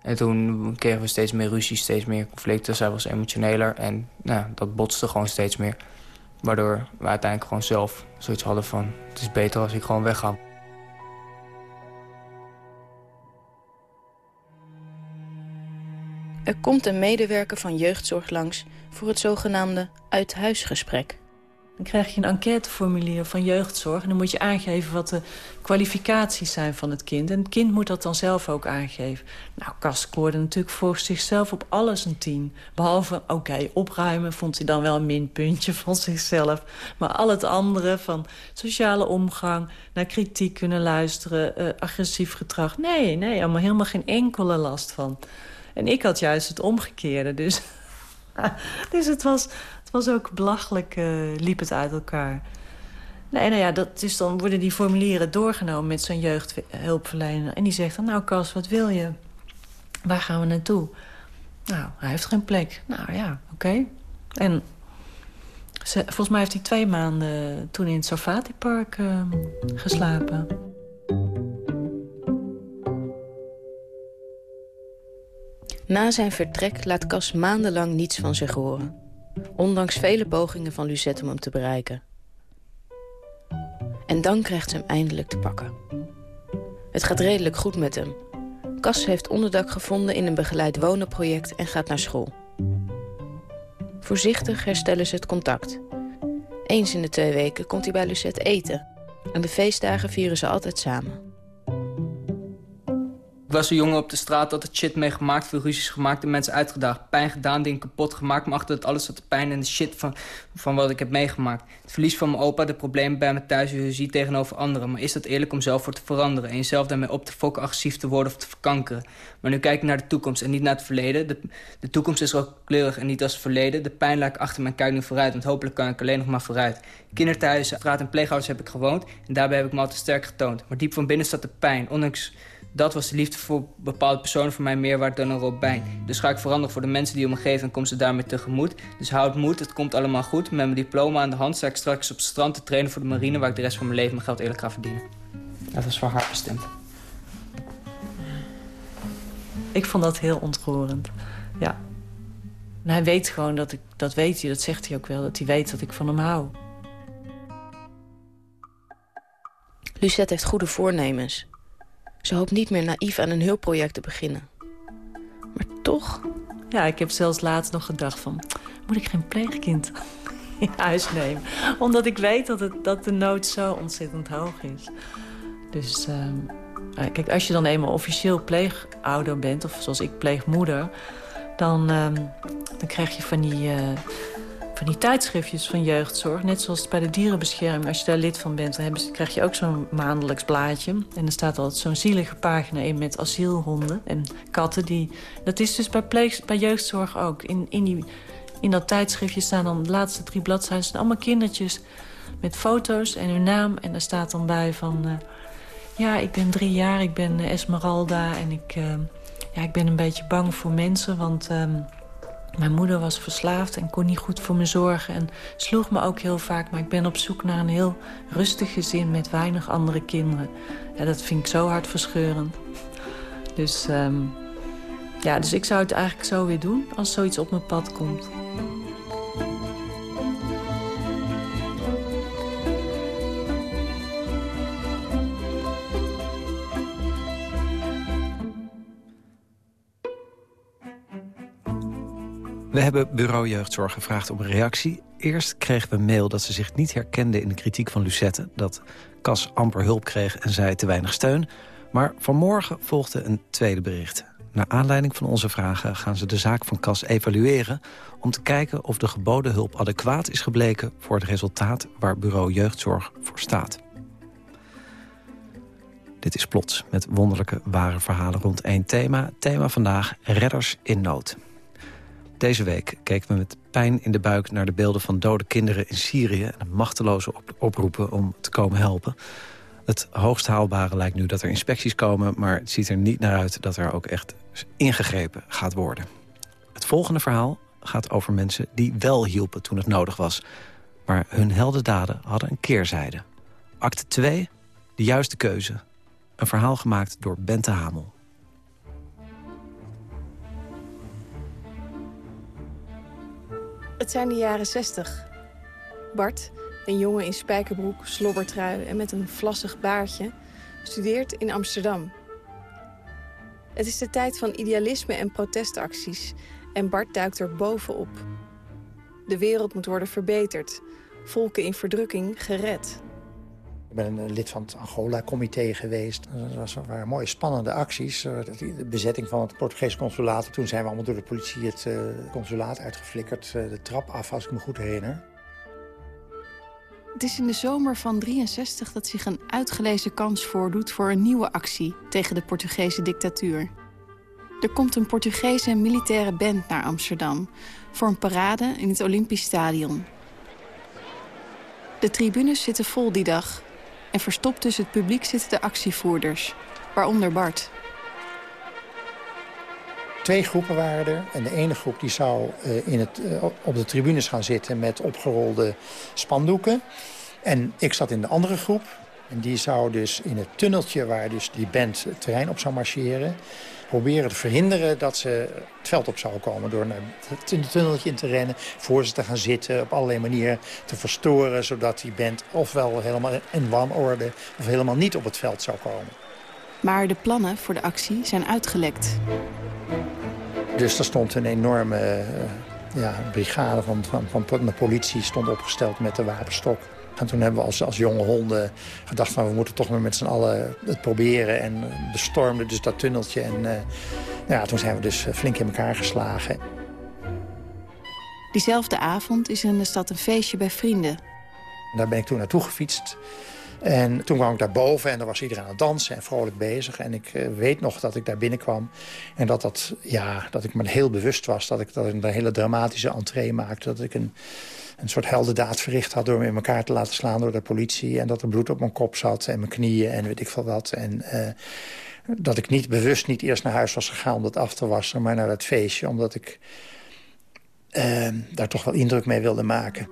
En toen kregen we steeds meer ruzie, steeds meer conflicten. Zij was emotioneler en nou, dat botste gewoon steeds meer. Waardoor we uiteindelijk gewoon zelf zoiets hadden van... het is beter als ik gewoon wegga. Er komt een medewerker van jeugdzorg langs voor het zogenaamde uithuisgesprek. Dan krijg je een enquêteformulier van jeugdzorg... en dan moet je aangeven wat de kwalificaties zijn van het kind. En het kind moet dat dan zelf ook aangeven. Nou, Cas scoorde natuurlijk voor zichzelf op alles een tien. Behalve, oké, opruimen vond hij dan wel een minpuntje van zichzelf. Maar al het andere, van sociale omgang... naar kritiek kunnen luisteren, uh, agressief gedrag... nee, nee, allemaal helemaal geen enkele last van. En ik had juist het omgekeerde, dus... dus het was, het was ook belachelijk, uh, liep het uit elkaar. Nee, nou ja, dat is dan worden die formulieren doorgenomen met zo'n jeugdhulpverlener. En die zegt dan, nou Cas, wat wil je? Waar gaan we naartoe? Nou, hij heeft geen plek. Nou ja, oké. En ze, volgens mij heeft hij twee maanden toen in het Safati-park uh, geslapen. Na zijn vertrek laat Cas maandenlang niets van zich horen. Ondanks vele pogingen van Lucette om hem te bereiken. En dan krijgt ze hem eindelijk te pakken. Het gaat redelijk goed met hem. Cas heeft onderdak gevonden in een begeleid wonenproject en gaat naar school. Voorzichtig herstellen ze het contact. Eens in de twee weken komt hij bij Lucette eten. Aan de feestdagen vieren ze altijd samen. Ik was een jongen op de straat, het shit meegemaakt, veel ruzies gemaakt en mensen uitgedaagd. Pijn gedaan, dingen kapot gemaakt, maar achter het alles zat de pijn en de shit van, van wat ik heb meegemaakt. Het verlies van mijn opa, de problemen bij me thuis, je ziet tegenover anderen. Maar is dat eerlijk om zelf voor te veranderen en jezelf daarmee op te fokken, agressief te worden of te verkankeren? Maar nu kijk ik naar de toekomst en niet naar het verleden. De, de toekomst is ook kleurig en niet als het verleden. De pijn laat ik achter me en kijk nu vooruit, want hopelijk kan ik alleen nog maar vooruit. Kinderthuizen, straat en pleegouders heb ik gewoond en daarbij heb ik me altijd sterk getoond. Maar diep van binnen staat de pijn, ondanks dat was de liefde voor bepaalde personen voor mij meer waard dan een Robijn. Dus ga ik veranderen voor de mensen die om me geven en kom ze daarmee tegemoet. Dus houd moed, het komt allemaal goed. Met mijn diploma aan de hand sta ik straks op het strand te trainen voor de marine... waar ik de rest van mijn leven mijn geld eerlijk ga verdienen. Dat was voor haar bestemd. Ik vond dat heel ontroerend, ja. En hij weet gewoon dat ik, dat weet hij, dat zegt hij ook wel... dat hij weet dat ik van hem hou. Lucette heeft goede voornemens. Ze hoopt niet meer naïef aan een hulpproject te beginnen. Maar toch... Ja, ik heb zelfs laatst nog gedacht van... moet ik geen pleegkind in huis nemen? Omdat ik weet dat, het, dat de nood zo ontzettend hoog is. Dus uh, kijk, als je dan eenmaal officieel pleegouder bent... of zoals ik pleegmoeder... dan, uh, dan krijg je van die... Uh, van die tijdschriftjes van jeugdzorg. Net zoals bij de dierenbescherming. Als je daar lid van bent, dan krijg je ook zo'n maandelijks blaadje. En er staat altijd zo'n zielige pagina in met asielhonden en katten. Die, dat is dus bij, bij jeugdzorg ook. In, in, die, in dat tijdschriftje staan dan de laatste drie bladzijden... zijn allemaal kindertjes met foto's en hun naam. En daar staat dan bij van... Uh, ja, ik ben drie jaar, ik ben Esmeralda en ik, uh, ja, ik ben een beetje bang voor mensen... want... Uh, mijn moeder was verslaafd en kon niet goed voor me zorgen. En sloeg me ook heel vaak. Maar ik ben op zoek naar een heel rustig gezin met weinig andere kinderen. Ja, dat vind ik zo hartverscheurend. Dus, um, ja, dus ik zou het eigenlijk zo weer doen als zoiets op mijn pad komt. Hebben Bureau Jeugdzorg gevraagd om een reactie. Eerst kregen we mail dat ze zich niet herkende in de kritiek van Lucette... dat Cas amper hulp kreeg en zij te weinig steun. Maar vanmorgen volgde een tweede bericht. Naar aanleiding van onze vragen gaan ze de zaak van Cas evalueren... om te kijken of de geboden hulp adequaat is gebleken... voor het resultaat waar Bureau Jeugdzorg voor staat. Dit is Plots, met wonderlijke ware verhalen rond één thema. Thema vandaag, redders in nood. Deze week keken we met pijn in de buik naar de beelden van dode kinderen in Syrië... en machteloze oproepen om te komen helpen. Het hoogst haalbare lijkt nu dat er inspecties komen... maar het ziet er niet naar uit dat er ook echt ingegrepen gaat worden. Het volgende verhaal gaat over mensen die wel hielpen toen het nodig was. Maar hun heldendaden hadden een keerzijde. Acte 2, de juiste keuze. Een verhaal gemaakt door Bente Hamel. Het zijn de jaren 60. Bart, een jongen in spijkerbroek, slobbertrui en met een vlassig baardje... studeert in Amsterdam. Het is de tijd van idealisme en protestacties... en Bart duikt er bovenop. De wereld moet worden verbeterd. Volken in verdrukking gered. Ben lid van het Angola-comité geweest. Dat waren mooie spannende acties. De bezetting van het Portugees consulaat. Toen zijn we allemaal door de politie het consulaat uitgeflikkerd. De trap af, als ik me goed herinner. Het is in de zomer van 63 dat zich een uitgelezen kans voordoet... voor een nieuwe actie tegen de Portugese dictatuur. Er komt een Portugese militaire band naar Amsterdam... voor een parade in het Olympisch Stadion. De tribunes zitten vol die dag... En verstopt tussen het publiek zitten de actievoerders, waaronder Bart. Twee groepen waren er. En de ene groep die zou uh, in het, uh, op de tribunes gaan zitten met opgerolde spandoeken. En ik zat in de andere groep. En die zou dus in het tunneltje waar dus die band het terrein op zou marcheren proberen te verhinderen dat ze het veld op zouden komen... door het tunneltje in te rennen, voor ze te gaan zitten... op allerlei manieren te verstoren... zodat die band ofwel helemaal in wanorde... of helemaal niet op het veld zou komen. Maar de plannen voor de actie zijn uitgelekt. Dus er stond een enorme uh, ja, brigade van, van, van de politie stond opgesteld met de wapenstok. En toen hebben we als, als jonge honden gedacht van we moeten toch maar met z'n allen het proberen. En bestormden dus dat tunneltje. En uh, ja, toen zijn we dus flink in elkaar geslagen. Diezelfde avond is er in de stad een feestje bij vrienden. Daar ben ik toen naartoe gefietst. En toen kwam ik daar boven en daar was iedereen aan het dansen en vrolijk bezig. En ik weet nog dat ik daar binnenkwam. En dat, dat, ja, dat ik me heel bewust was dat ik, dat ik een hele dramatische entree maakte. Dat ik een, een soort heldendaad verricht had door me in elkaar te laten slaan door de politie. En dat er bloed op mijn kop zat en mijn knieën en weet ik veel wat. En uh, dat ik niet bewust niet eerst naar huis was gegaan om dat af te wassen... maar naar dat feestje, omdat ik uh, daar toch wel indruk mee wilde maken.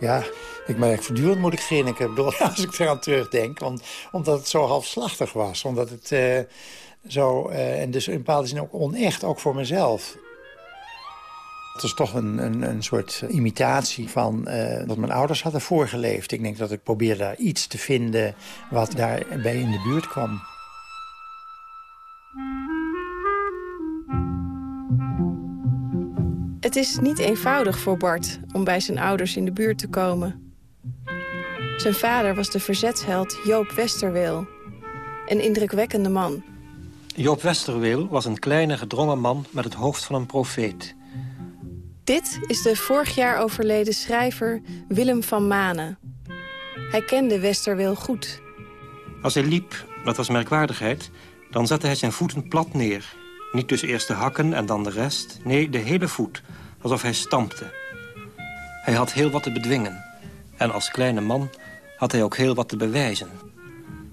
Ja, ik merk voortdurend moet ik grinniken. Als ik eraan terugdenk. Want, omdat het zo halfslachtig was. Omdat het uh, zo... En dus in bepaalde zin ook onecht, ook voor mezelf. Het is toch een, een, een soort imitatie van uh, wat mijn ouders hadden voorgeleefd. Ik denk dat ik probeerde daar iets te vinden wat daarbij in de buurt kwam. Het is niet eenvoudig voor Bart om bij zijn ouders in de buurt te komen. Zijn vader was de verzetsheld Joop Westerweel. Een indrukwekkende man. Joop Westerweel was een kleine gedrongen man met het hoofd van een profeet. Dit is de vorig jaar overleden schrijver Willem van Manen. Hij kende Westerweel goed. Als hij liep, dat was merkwaardigheid, dan zette hij zijn voeten plat neer. Niet dus eerst de hakken en dan de rest. Nee, de hele voet, alsof hij stampte. Hij had heel wat te bedwingen. En als kleine man had hij ook heel wat te bewijzen.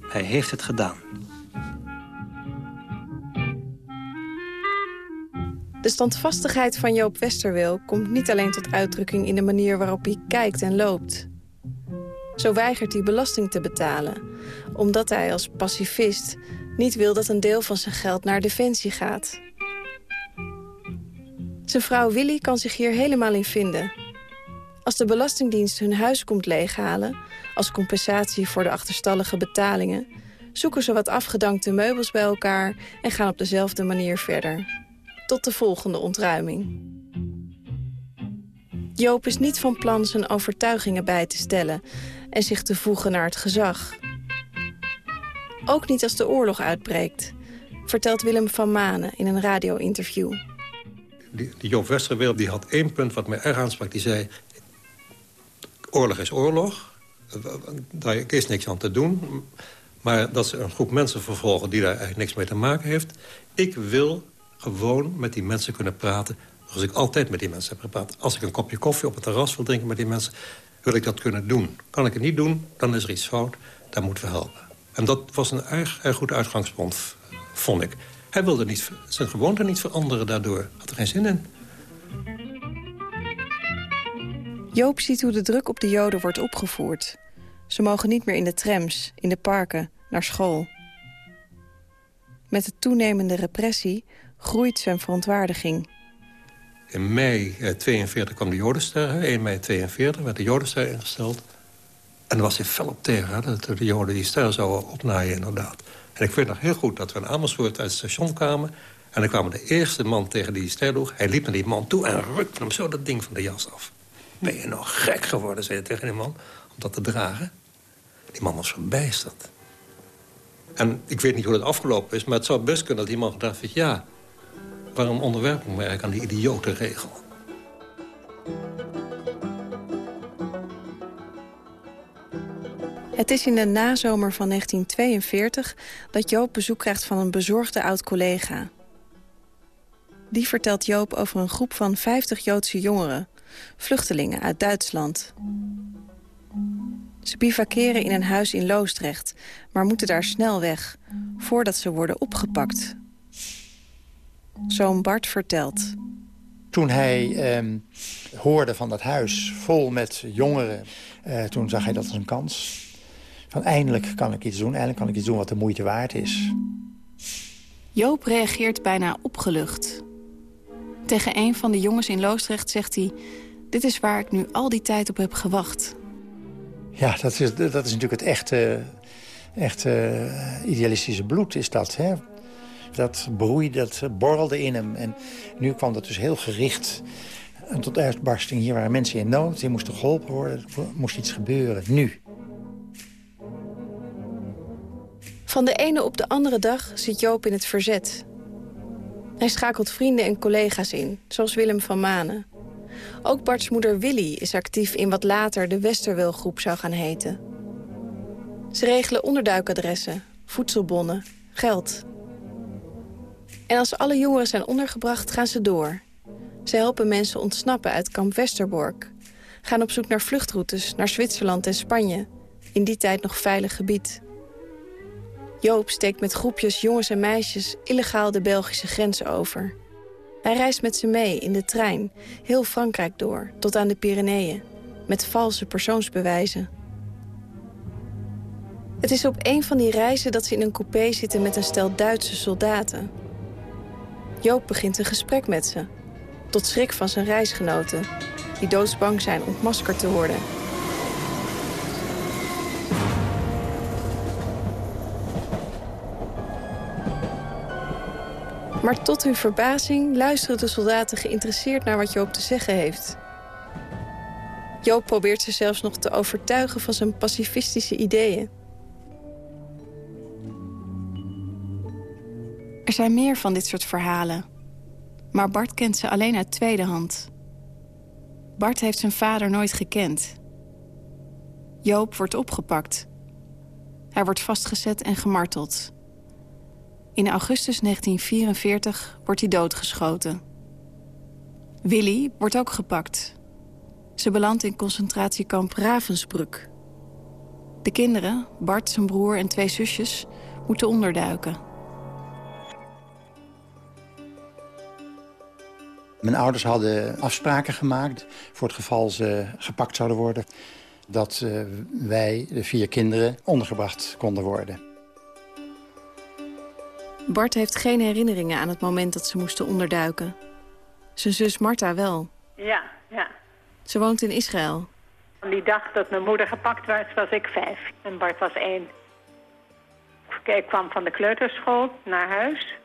Hij heeft het gedaan. De standvastigheid van Joop Westerweel komt niet alleen tot uitdrukking... in de manier waarop hij kijkt en loopt. Zo weigert hij belasting te betalen... omdat hij als pacifist niet wil dat een deel van zijn geld naar defensie gaat. Zijn vrouw Willy kan zich hier helemaal in vinden. Als de Belastingdienst hun huis komt leeghalen... als compensatie voor de achterstallige betalingen... zoeken ze wat afgedankte meubels bij elkaar... en gaan op dezelfde manier verder. Tot de volgende ontruiming. Joop is niet van plan zijn overtuigingen bij te stellen... en zich te voegen naar het gezag. Ook niet als de oorlog uitbreekt, vertelt Willem van Manen in een radio-interview. Die, Joop Westerweel die had één punt wat mij erg aansprak. Die zei, oorlog is oorlog, daar is niks aan te doen. Maar dat ze een groep mensen vervolgen die daar eigenlijk niks mee te maken heeft. Ik wil gewoon met die mensen kunnen praten zoals ik altijd met die mensen heb gepraat. Als ik een kopje koffie op het terras wil drinken met die mensen... wil ik dat kunnen doen. Kan ik het niet doen, dan is er iets fout. Daar moeten we helpen. En dat was een erg, erg goed uitgangspunt, vond ik. Hij wilde niet, zijn gewoonte niet veranderen daardoor. Had er geen zin in. Joop ziet hoe de druk op de Joden wordt opgevoerd. Ze mogen niet meer in de trams, in de parken, naar school. Met de toenemende repressie groeit zijn verontwaardiging. In mei 42 kwam de Jodenster. 1 mei 42 werd de Jodenster ingesteld. En daar was hij fel op tegen, dat de Joden die ster zouden opnaaien inderdaad. En ik weet nog heel goed dat we in Amersfoort uit het station kwamen... en dan kwam de eerste man tegen die ster. Hij liep naar die man toe en rukte hem zo dat ding van de jas af. Ben je nou gek geworden, zei hij tegen die man, om dat te dragen? Die man was verbijsterd. En ik weet niet hoe dat afgelopen is, maar het zou best kunnen dat die man gedacht heeft... ja, waarom onderwerp ik me aan die idiote regel? Het is in de nazomer van 1942 dat Joop bezoek krijgt van een bezorgde oud-collega. Die vertelt Joop over een groep van 50 Joodse jongeren, vluchtelingen uit Duitsland. Ze bivakeren in een huis in Loosdrecht, maar moeten daar snel weg, voordat ze worden opgepakt. Zoon Bart vertelt. Toen hij eh, hoorde van dat huis vol met jongeren, eh, toen zag hij dat als een kans. Van eindelijk kan ik iets doen, eindelijk kan ik iets doen wat de moeite waard is. Joop reageert bijna opgelucht. Tegen een van de jongens in Loosdrecht zegt hij... dit is waar ik nu al die tijd op heb gewacht. Ja, dat is, dat is natuurlijk het echte, echte idealistische bloed, is dat. Hè? Dat broei, dat borrelde in hem. En nu kwam dat dus heel gericht tot uitbarsting. Hier waren mensen in nood, die moesten geholpen worden. Er moest iets gebeuren, nu. Van de ene op de andere dag zit Joop in het verzet. Hij schakelt vrienden en collega's in, zoals Willem van Manen. Ook Bart's moeder Willy is actief in wat later de Westerwilgroep zou gaan heten. Ze regelen onderduikadressen, voedselbonnen, geld. En als alle jongeren zijn ondergebracht, gaan ze door. Ze helpen mensen ontsnappen uit kamp Westerbork. Gaan op zoek naar vluchtroutes naar Zwitserland en Spanje. In die tijd nog veilig gebied. Joop steekt met groepjes jongens en meisjes illegaal de Belgische grens over. Hij reist met ze mee in de trein, heel Frankrijk door, tot aan de Pyreneeën, met valse persoonsbewijzen. Het is op een van die reizen dat ze in een coupé zitten met een stel Duitse soldaten. Joop begint een gesprek met ze, tot schrik van zijn reisgenoten, die doodsbang zijn ontmaskerd te worden. Maar tot hun verbazing luisteren de soldaten geïnteresseerd naar wat Joop te zeggen heeft. Joop probeert ze zelfs nog te overtuigen van zijn pacifistische ideeën. Er zijn meer van dit soort verhalen. Maar Bart kent ze alleen uit tweede hand. Bart heeft zijn vader nooit gekend. Joop wordt opgepakt. Hij wordt vastgezet en gemarteld. In augustus 1944 wordt hij doodgeschoten. Willy wordt ook gepakt. Ze belandt in concentratiekamp Ravensbrück. De kinderen, Bart, zijn broer en twee zusjes, moeten onderduiken. Mijn ouders hadden afspraken gemaakt voor het geval ze gepakt zouden worden. Dat uh, wij, de vier kinderen, ondergebracht konden worden. Bart heeft geen herinneringen aan het moment dat ze moesten onderduiken. Zijn zus Marta wel. Ja, ja. Ze woont in Israël. Die dag dat mijn moeder gepakt werd, was ik vijf. En Bart was één. Ik kwam van de kleuterschool naar huis.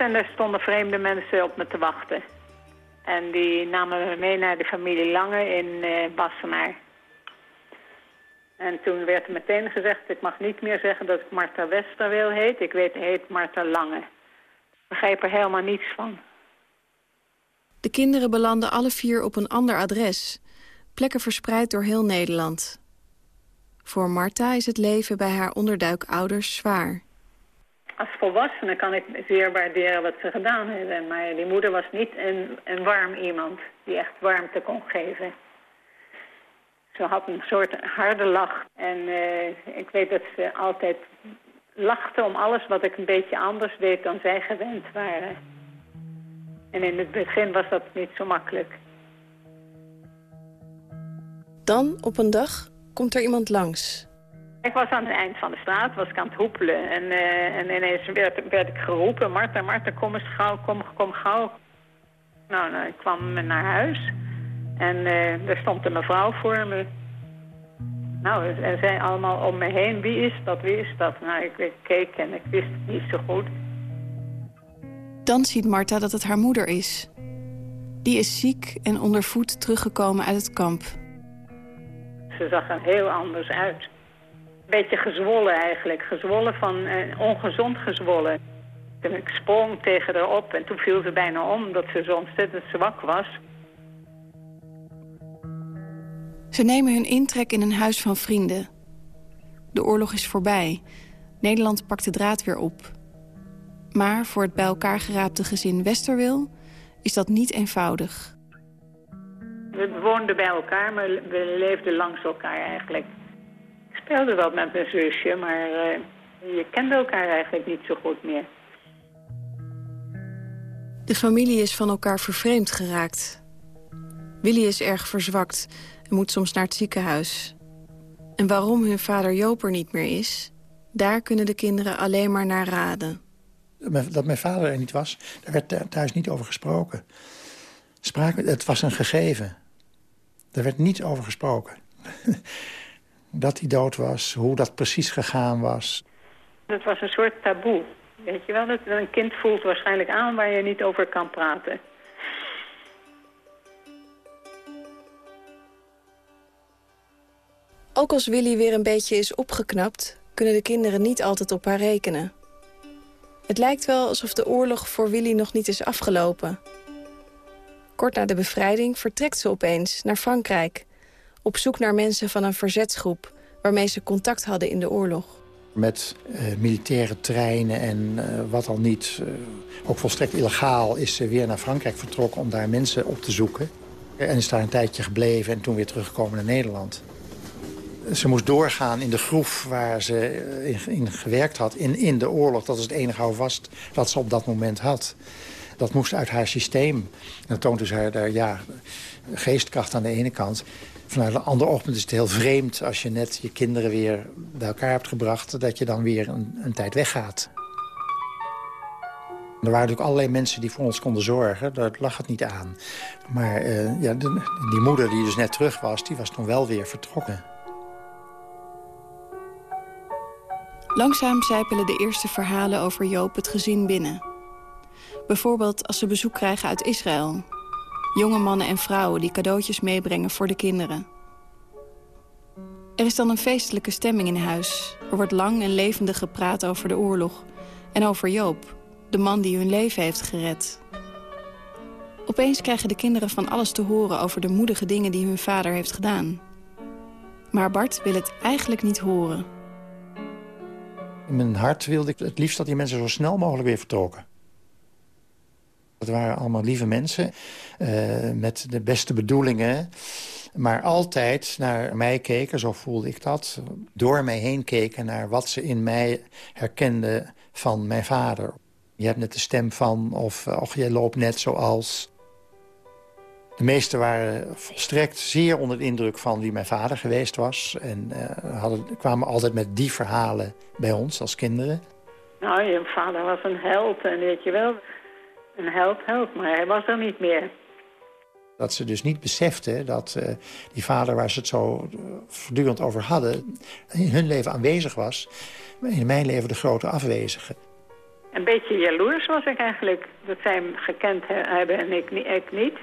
En er stonden vreemde mensen op me te wachten. En die namen me mee naar de familie Lange in uh, Wassenaar. En toen werd er meteen gezegd, ik mag niet meer zeggen dat ik Martha Westerweel heet. Ik weet, heet Martha Lange. Ik begrijp er helemaal niets van. De kinderen belanden alle vier op een ander adres. Plekken verspreid door heel Nederland. Voor Martha is het leven bij haar onderduikouders zwaar. Als volwassene kan ik zeer waarderen wat ze gedaan hebben. Maar die moeder was niet een, warm iemand die echt warmte kon geven. Ze had een soort harde lach. En uh, ik weet dat ze altijd lachte om alles wat ik een beetje anders deed dan zij gewend waren. En in het begin was dat niet zo makkelijk. Dan, op een dag, komt er iemand langs. Ik was aan het eind van de straat, was ik aan het hoepelen. En, uh, en ineens werd, werd ik geroepen, Marta, Marta, kom eens gauw, kom, kom gauw. Nou, nou ik kwam naar huis. En uh, er stond een mevrouw voor me. Nou, er zijn allemaal om me heen. Wie is dat, wie is dat? Nou, ik, ik keek en ik wist het niet zo goed. Dan ziet Marta dat het haar moeder is. Die is ziek en onder voet teruggekomen uit het kamp. Ze zag er heel anders uit. Een beetje gezwollen eigenlijk. Gezwollen van, eh, ongezond gezwollen. En ik sprong tegen haar op en toen viel ze bijna om... omdat ze zo ontzettend zwak was. Ze nemen hun intrek in een huis van vrienden. De oorlog is voorbij. Nederland pakt de draad weer op. Maar voor het bij elkaar geraapte gezin Westerwil is dat niet eenvoudig. We woonden bij elkaar, maar we leefden langs elkaar eigenlijk. Ik speelde wel met mijn zusje, maar uh, je kende elkaar eigenlijk niet zo goed meer. De familie is van elkaar vervreemd geraakt. Willy is erg verzwakt en moet soms naar het ziekenhuis. En waarom hun vader Joop er niet meer is... daar kunnen de kinderen alleen maar naar raden. Dat mijn vader er niet was, daar werd thuis niet over gesproken. Spraken, het was een gegeven. Er werd niets over gesproken. dat hij dood was, hoe dat precies gegaan was. Het was een soort taboe. Weet je wel, dat een kind voelt waarschijnlijk aan waar je niet over kan praten. Ook als Willy weer een beetje is opgeknapt... kunnen de kinderen niet altijd op haar rekenen. Het lijkt wel alsof de oorlog voor Willy nog niet is afgelopen. Kort na de bevrijding vertrekt ze opeens naar Frankrijk... op zoek naar mensen van een verzetsgroep... waarmee ze contact hadden in de oorlog. Met uh, militaire treinen en uh, wat al niet, uh, ook volstrekt illegaal... is ze weer naar Frankrijk vertrokken om daar mensen op te zoeken. En is daar een tijdje gebleven en toen weer teruggekomen naar Nederland. Ze moest doorgaan in de groef waar ze in, gewerkt had, in, in de oorlog. Dat is het enige houvast dat ze op dat moment had. Dat moest uit haar systeem. En dat toont dus haar ja, geestkracht aan de ene kant. Vanuit een ander oogpunt is het heel vreemd als je net je kinderen weer bij elkaar hebt gebracht... dat je dan weer een, een tijd weggaat. Er waren natuurlijk allerlei mensen die voor ons konden zorgen. Daar lag het niet aan. Maar uh, ja, die moeder die dus net terug was, die was toen wel weer vertrokken. Langzaam zijpelen de eerste verhalen over Joop het gezin binnen. Bijvoorbeeld als ze bezoek krijgen uit Israël. Jonge mannen en vrouwen die cadeautjes meebrengen voor de kinderen. Er is dan een feestelijke stemming in huis. Er wordt lang en levendig gepraat over de oorlog. En over Joop, de man die hun leven heeft gered. Opeens krijgen de kinderen van alles te horen over de moedige dingen die hun vader heeft gedaan. Maar Bart wil het eigenlijk niet horen. In mijn hart wilde ik het liefst dat die mensen zo snel mogelijk weer vertrokken. Het waren allemaal lieve mensen, uh, met de beste bedoelingen. Maar altijd naar mij keken, zo voelde ik dat. Door mij heen keken naar wat ze in mij herkenden van mijn vader. Je hebt net de stem van, of, of je loopt net zoals. De meesten waren volstrekt zeer onder de indruk van wie mijn vader geweest was. En uh, hadden, kwamen altijd met die verhalen bij ons als kinderen. Nou, je vader was een held en weet je wel, een held, held, maar hij was er niet meer. Dat ze dus niet beseften dat uh, die vader waar ze het zo voortdurend over hadden... in hun leven aanwezig was, maar in mijn leven de grote afwezige. Een beetje jaloers was ik eigenlijk, dat zij hem gekend hebben en ik, ik niet.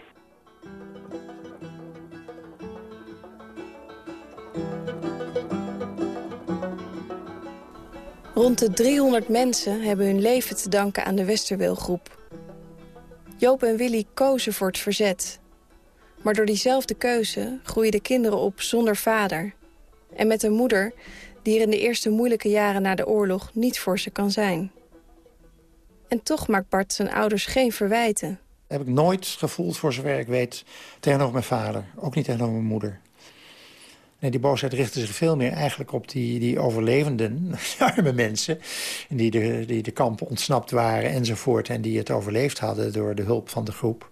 Rond de 300 mensen hebben hun leven te danken aan de Westerweelgroep. Joop en Willy kozen voor het verzet. Maar door diezelfde keuze groeien de kinderen op zonder vader. En met een moeder die er in de eerste moeilijke jaren na de oorlog niet voor ze kan zijn. En toch maakt Bart zijn ouders geen verwijten. heb ik nooit gevoeld, voor zover ik weet, tegenover mijn vader. Ook niet tegenover mijn moeder. Nee, die boosheid richtte zich veel meer eigenlijk op die, die overlevenden, arme mensen... Die de, die de kampen ontsnapt waren enzovoort... en die het overleefd hadden door de hulp van de groep.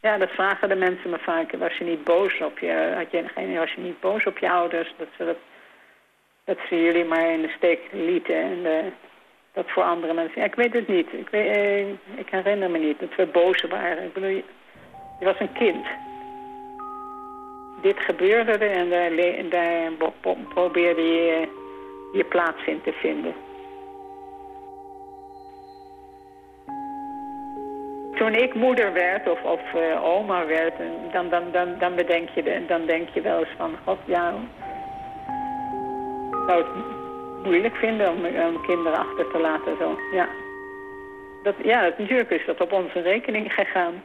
Ja, dat vragen de mensen me vaak. Was je niet boos op je, had je, was je niet boos op je ouders? Dat ze, dat, dat jullie maar in de steek lieten en de, dat voor andere mensen... Ja, ik weet het niet. Ik, weet, eh, ik herinner me niet dat we boos waren. Ik bedoel, je was een kind dit gebeurde er en daar, daar probeerde je je plaats in te vinden. Toen ik moeder werd of, of uh, oma werd, dan, dan, dan, dan, bedenk je, dan denk je wel eens van... God, ja, zou het moeilijk vinden om, om kinderen achter te laten. Zo. Ja. Dat, ja, natuurlijk is dat op onze rekening gegaan.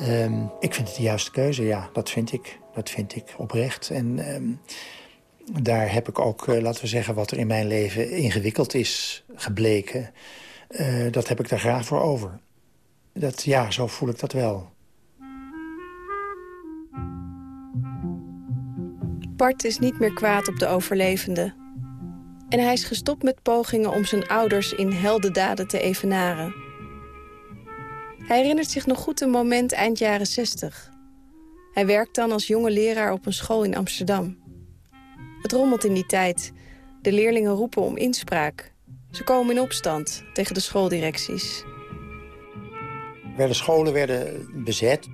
Um, ik vind het de juiste keuze, ja, dat vind ik. Dat vind ik oprecht. En um, daar heb ik ook, uh, laten we zeggen, wat er in mijn leven ingewikkeld is gebleken. Uh, dat heb ik daar graag voor over. Dat, ja, zo voel ik dat wel. Bart is niet meer kwaad op de overlevenden. En hij is gestopt met pogingen om zijn ouders in heldendaden te evenaren. Hij herinnert zich nog goed een moment eind jaren 60. Hij werkt dan als jonge leraar op een school in Amsterdam. Het rommelt in die tijd. De leerlingen roepen om inspraak. Ze komen in opstand tegen de schooldirecties. De scholen werden bezet.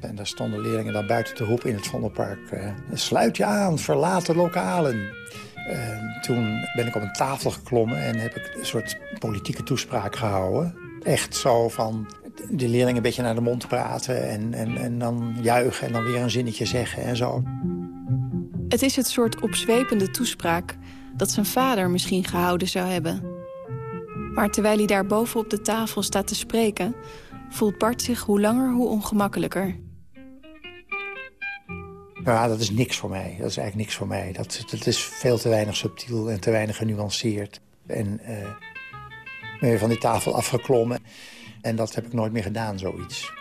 En daar stonden leerlingen dan buiten te roepen in het Vondelpark. Uh, sluit je aan, verlaat de lokalen. Toen ben ik op een tafel geklommen en heb ik een soort politieke toespraak gehouden. Echt zo van, de leerlingen een beetje naar de mond praten... En, en, en dan juichen en dan weer een zinnetje zeggen en zo. Het is het soort opzwepende toespraak dat zijn vader misschien gehouden zou hebben. Maar terwijl hij daar boven op de tafel staat te spreken... voelt Bart zich hoe langer hoe ongemakkelijker. Ja, dat is niks voor mij. Dat is eigenlijk niks voor mij. Dat, dat is veel te weinig subtiel en te weinig genuanceerd. En uh, ben je van die tafel afgeklommen... En dat heb ik nooit meer gedaan, zoiets.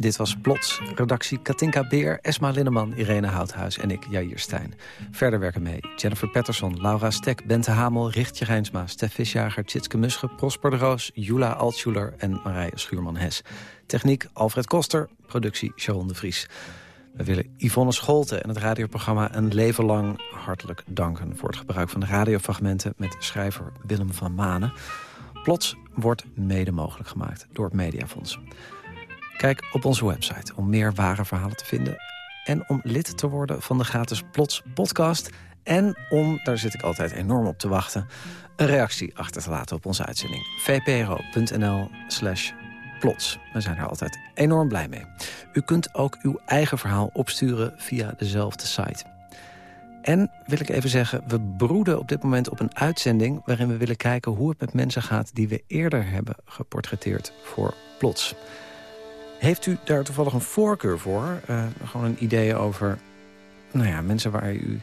Dit was Plots. Redactie Katinka Beer, Esma Linneman, Irene Houthuis en ik, Jair Stijn. Verder werken mee Jennifer Patterson, Laura Stek, Bente Hamel, Richtje Rijnsma... Stef Visjager, Tjitske Musche, Prosper de Roos, Jula Altschuler en Marije Schuurman-Hes. Techniek Alfred Koster, productie Sharon de Vries. We willen Yvonne Scholte en het radioprogramma Een Leven Lang hartelijk danken... voor het gebruik van de radiofragmenten met schrijver Willem van Manen. Plots wordt mede mogelijk gemaakt door het Mediafonds. Kijk op onze website om meer ware verhalen te vinden... en om lid te worden van de gratis Plots podcast... en om, daar zit ik altijd enorm op te wachten... een reactie achter te laten op onze uitzending. vpro.nl slash plots. We zijn er altijd enorm blij mee. U kunt ook uw eigen verhaal opsturen via dezelfde site. En wil ik even zeggen, we broeden op dit moment op een uitzending... waarin we willen kijken hoe het met mensen gaat... die we eerder hebben geportretteerd voor Plots. Heeft u daar toevallig een voorkeur voor? Uh, gewoon een idee over nou ja, mensen waar u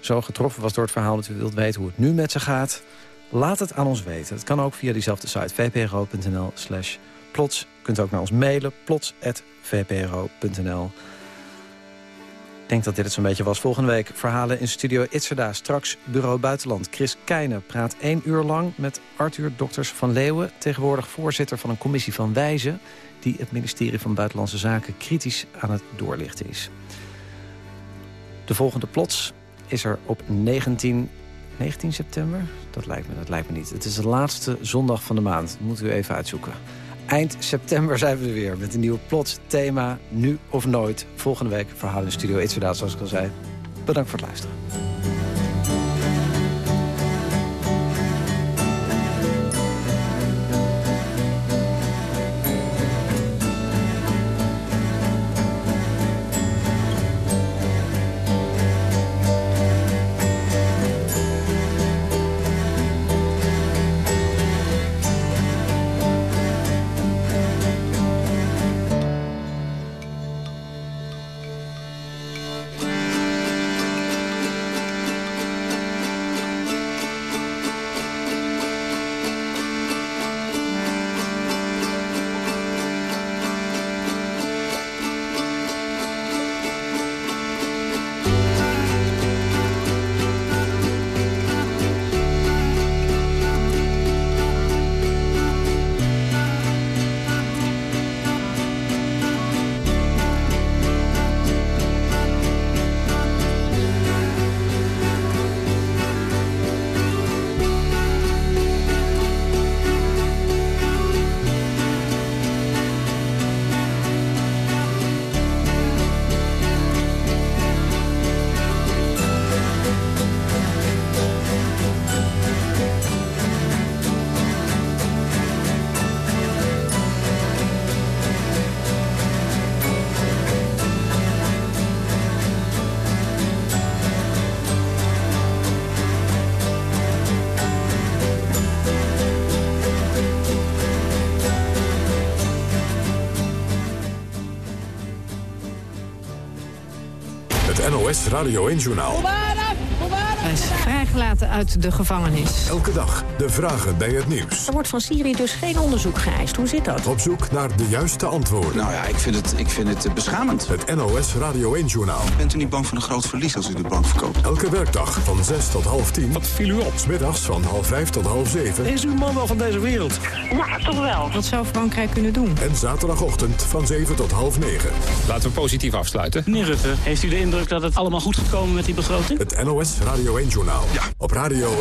zo getroffen was door het verhaal... dat u wilt weten hoe het nu met ze gaat? Laat het aan ons weten. Het kan ook via diezelfde site, vpro.nl slash plots. U kunt ook naar ons mailen, plots.vpro.nl. Ik denk dat dit het zo'n beetje was. Volgende week verhalen in studio Itzerda. Straks Bureau Buitenland. Chris Keijnen praat één uur lang met Arthur Dokters van Leeuwen... tegenwoordig voorzitter van een commissie van wijzen... die het ministerie van Buitenlandse Zaken kritisch aan het doorlichten is. De volgende plots is er op 19, 19 september. Dat lijkt me, dat lijkt me niet. Het is de laatste zondag van de maand. Dat moet u even uitzoeken. Eind september zijn we er weer met een nieuwe plot. Thema Nu of Nooit. Volgende week verhaal in Studio Itzerdaad, zoals ik al zei. Bedankt voor het luisteren. NOS Radio 1-journaal. Hij is vrijgelaten uit de gevangenis. Elke dag de vragen bij het nieuws. Er wordt van Syrië dus geen onderzoek geëist. Hoe zit dat? Op zoek naar de juiste antwoorden. Nou ja, ik vind het, ik vind het beschamend. Het NOS Radio 1-journaal. Bent u niet bang voor een groot verlies als u de bank verkoopt? Elke werkdag van 6 tot half 10. Wat viel u op? Smiddags van half 5 tot half 7. Is uw man wel van deze wereld? Ja, toch wel. Wat zou Frankrijk kunnen doen? En zaterdagochtend van 7 tot half 9. Laten we positief afsluiten. Meneer Rutte, heeft u de indruk dat het allemaal goed gekomen met die begroting? Het NOS Radio 1-journaal. Ja. Op Radio 1.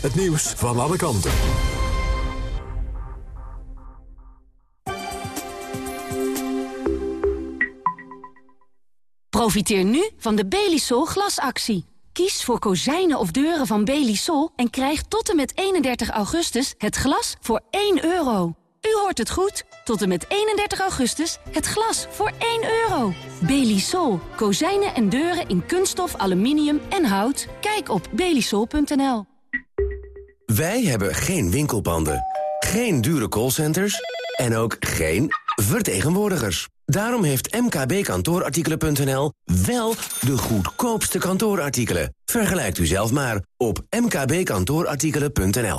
Het nieuws van alle kanten. Profiteer nu van de Belisol glasactie. Kies voor kozijnen of deuren van Belisol en krijg tot en met 31 augustus het glas voor 1 euro. U hoort het goed. Tot en met 31 augustus het glas voor 1 euro. Belisol. Kozijnen en deuren in kunststof, aluminium en hout. Kijk op belisol.nl. Wij hebben geen winkelpanden, geen dure callcenters en ook geen vertegenwoordigers. Daarom heeft mkbkantoorartikelen.nl wel de goedkoopste kantoorartikelen. Vergelijkt u zelf maar op mkbkantoorartikelen.nl.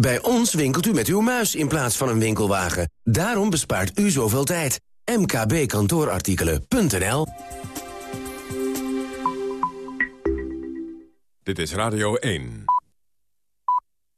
Bij ons winkelt u met uw muis in plaats van een winkelwagen. Daarom bespaart u zoveel tijd. mkbkantoorartikelen.nl Dit is Radio 1.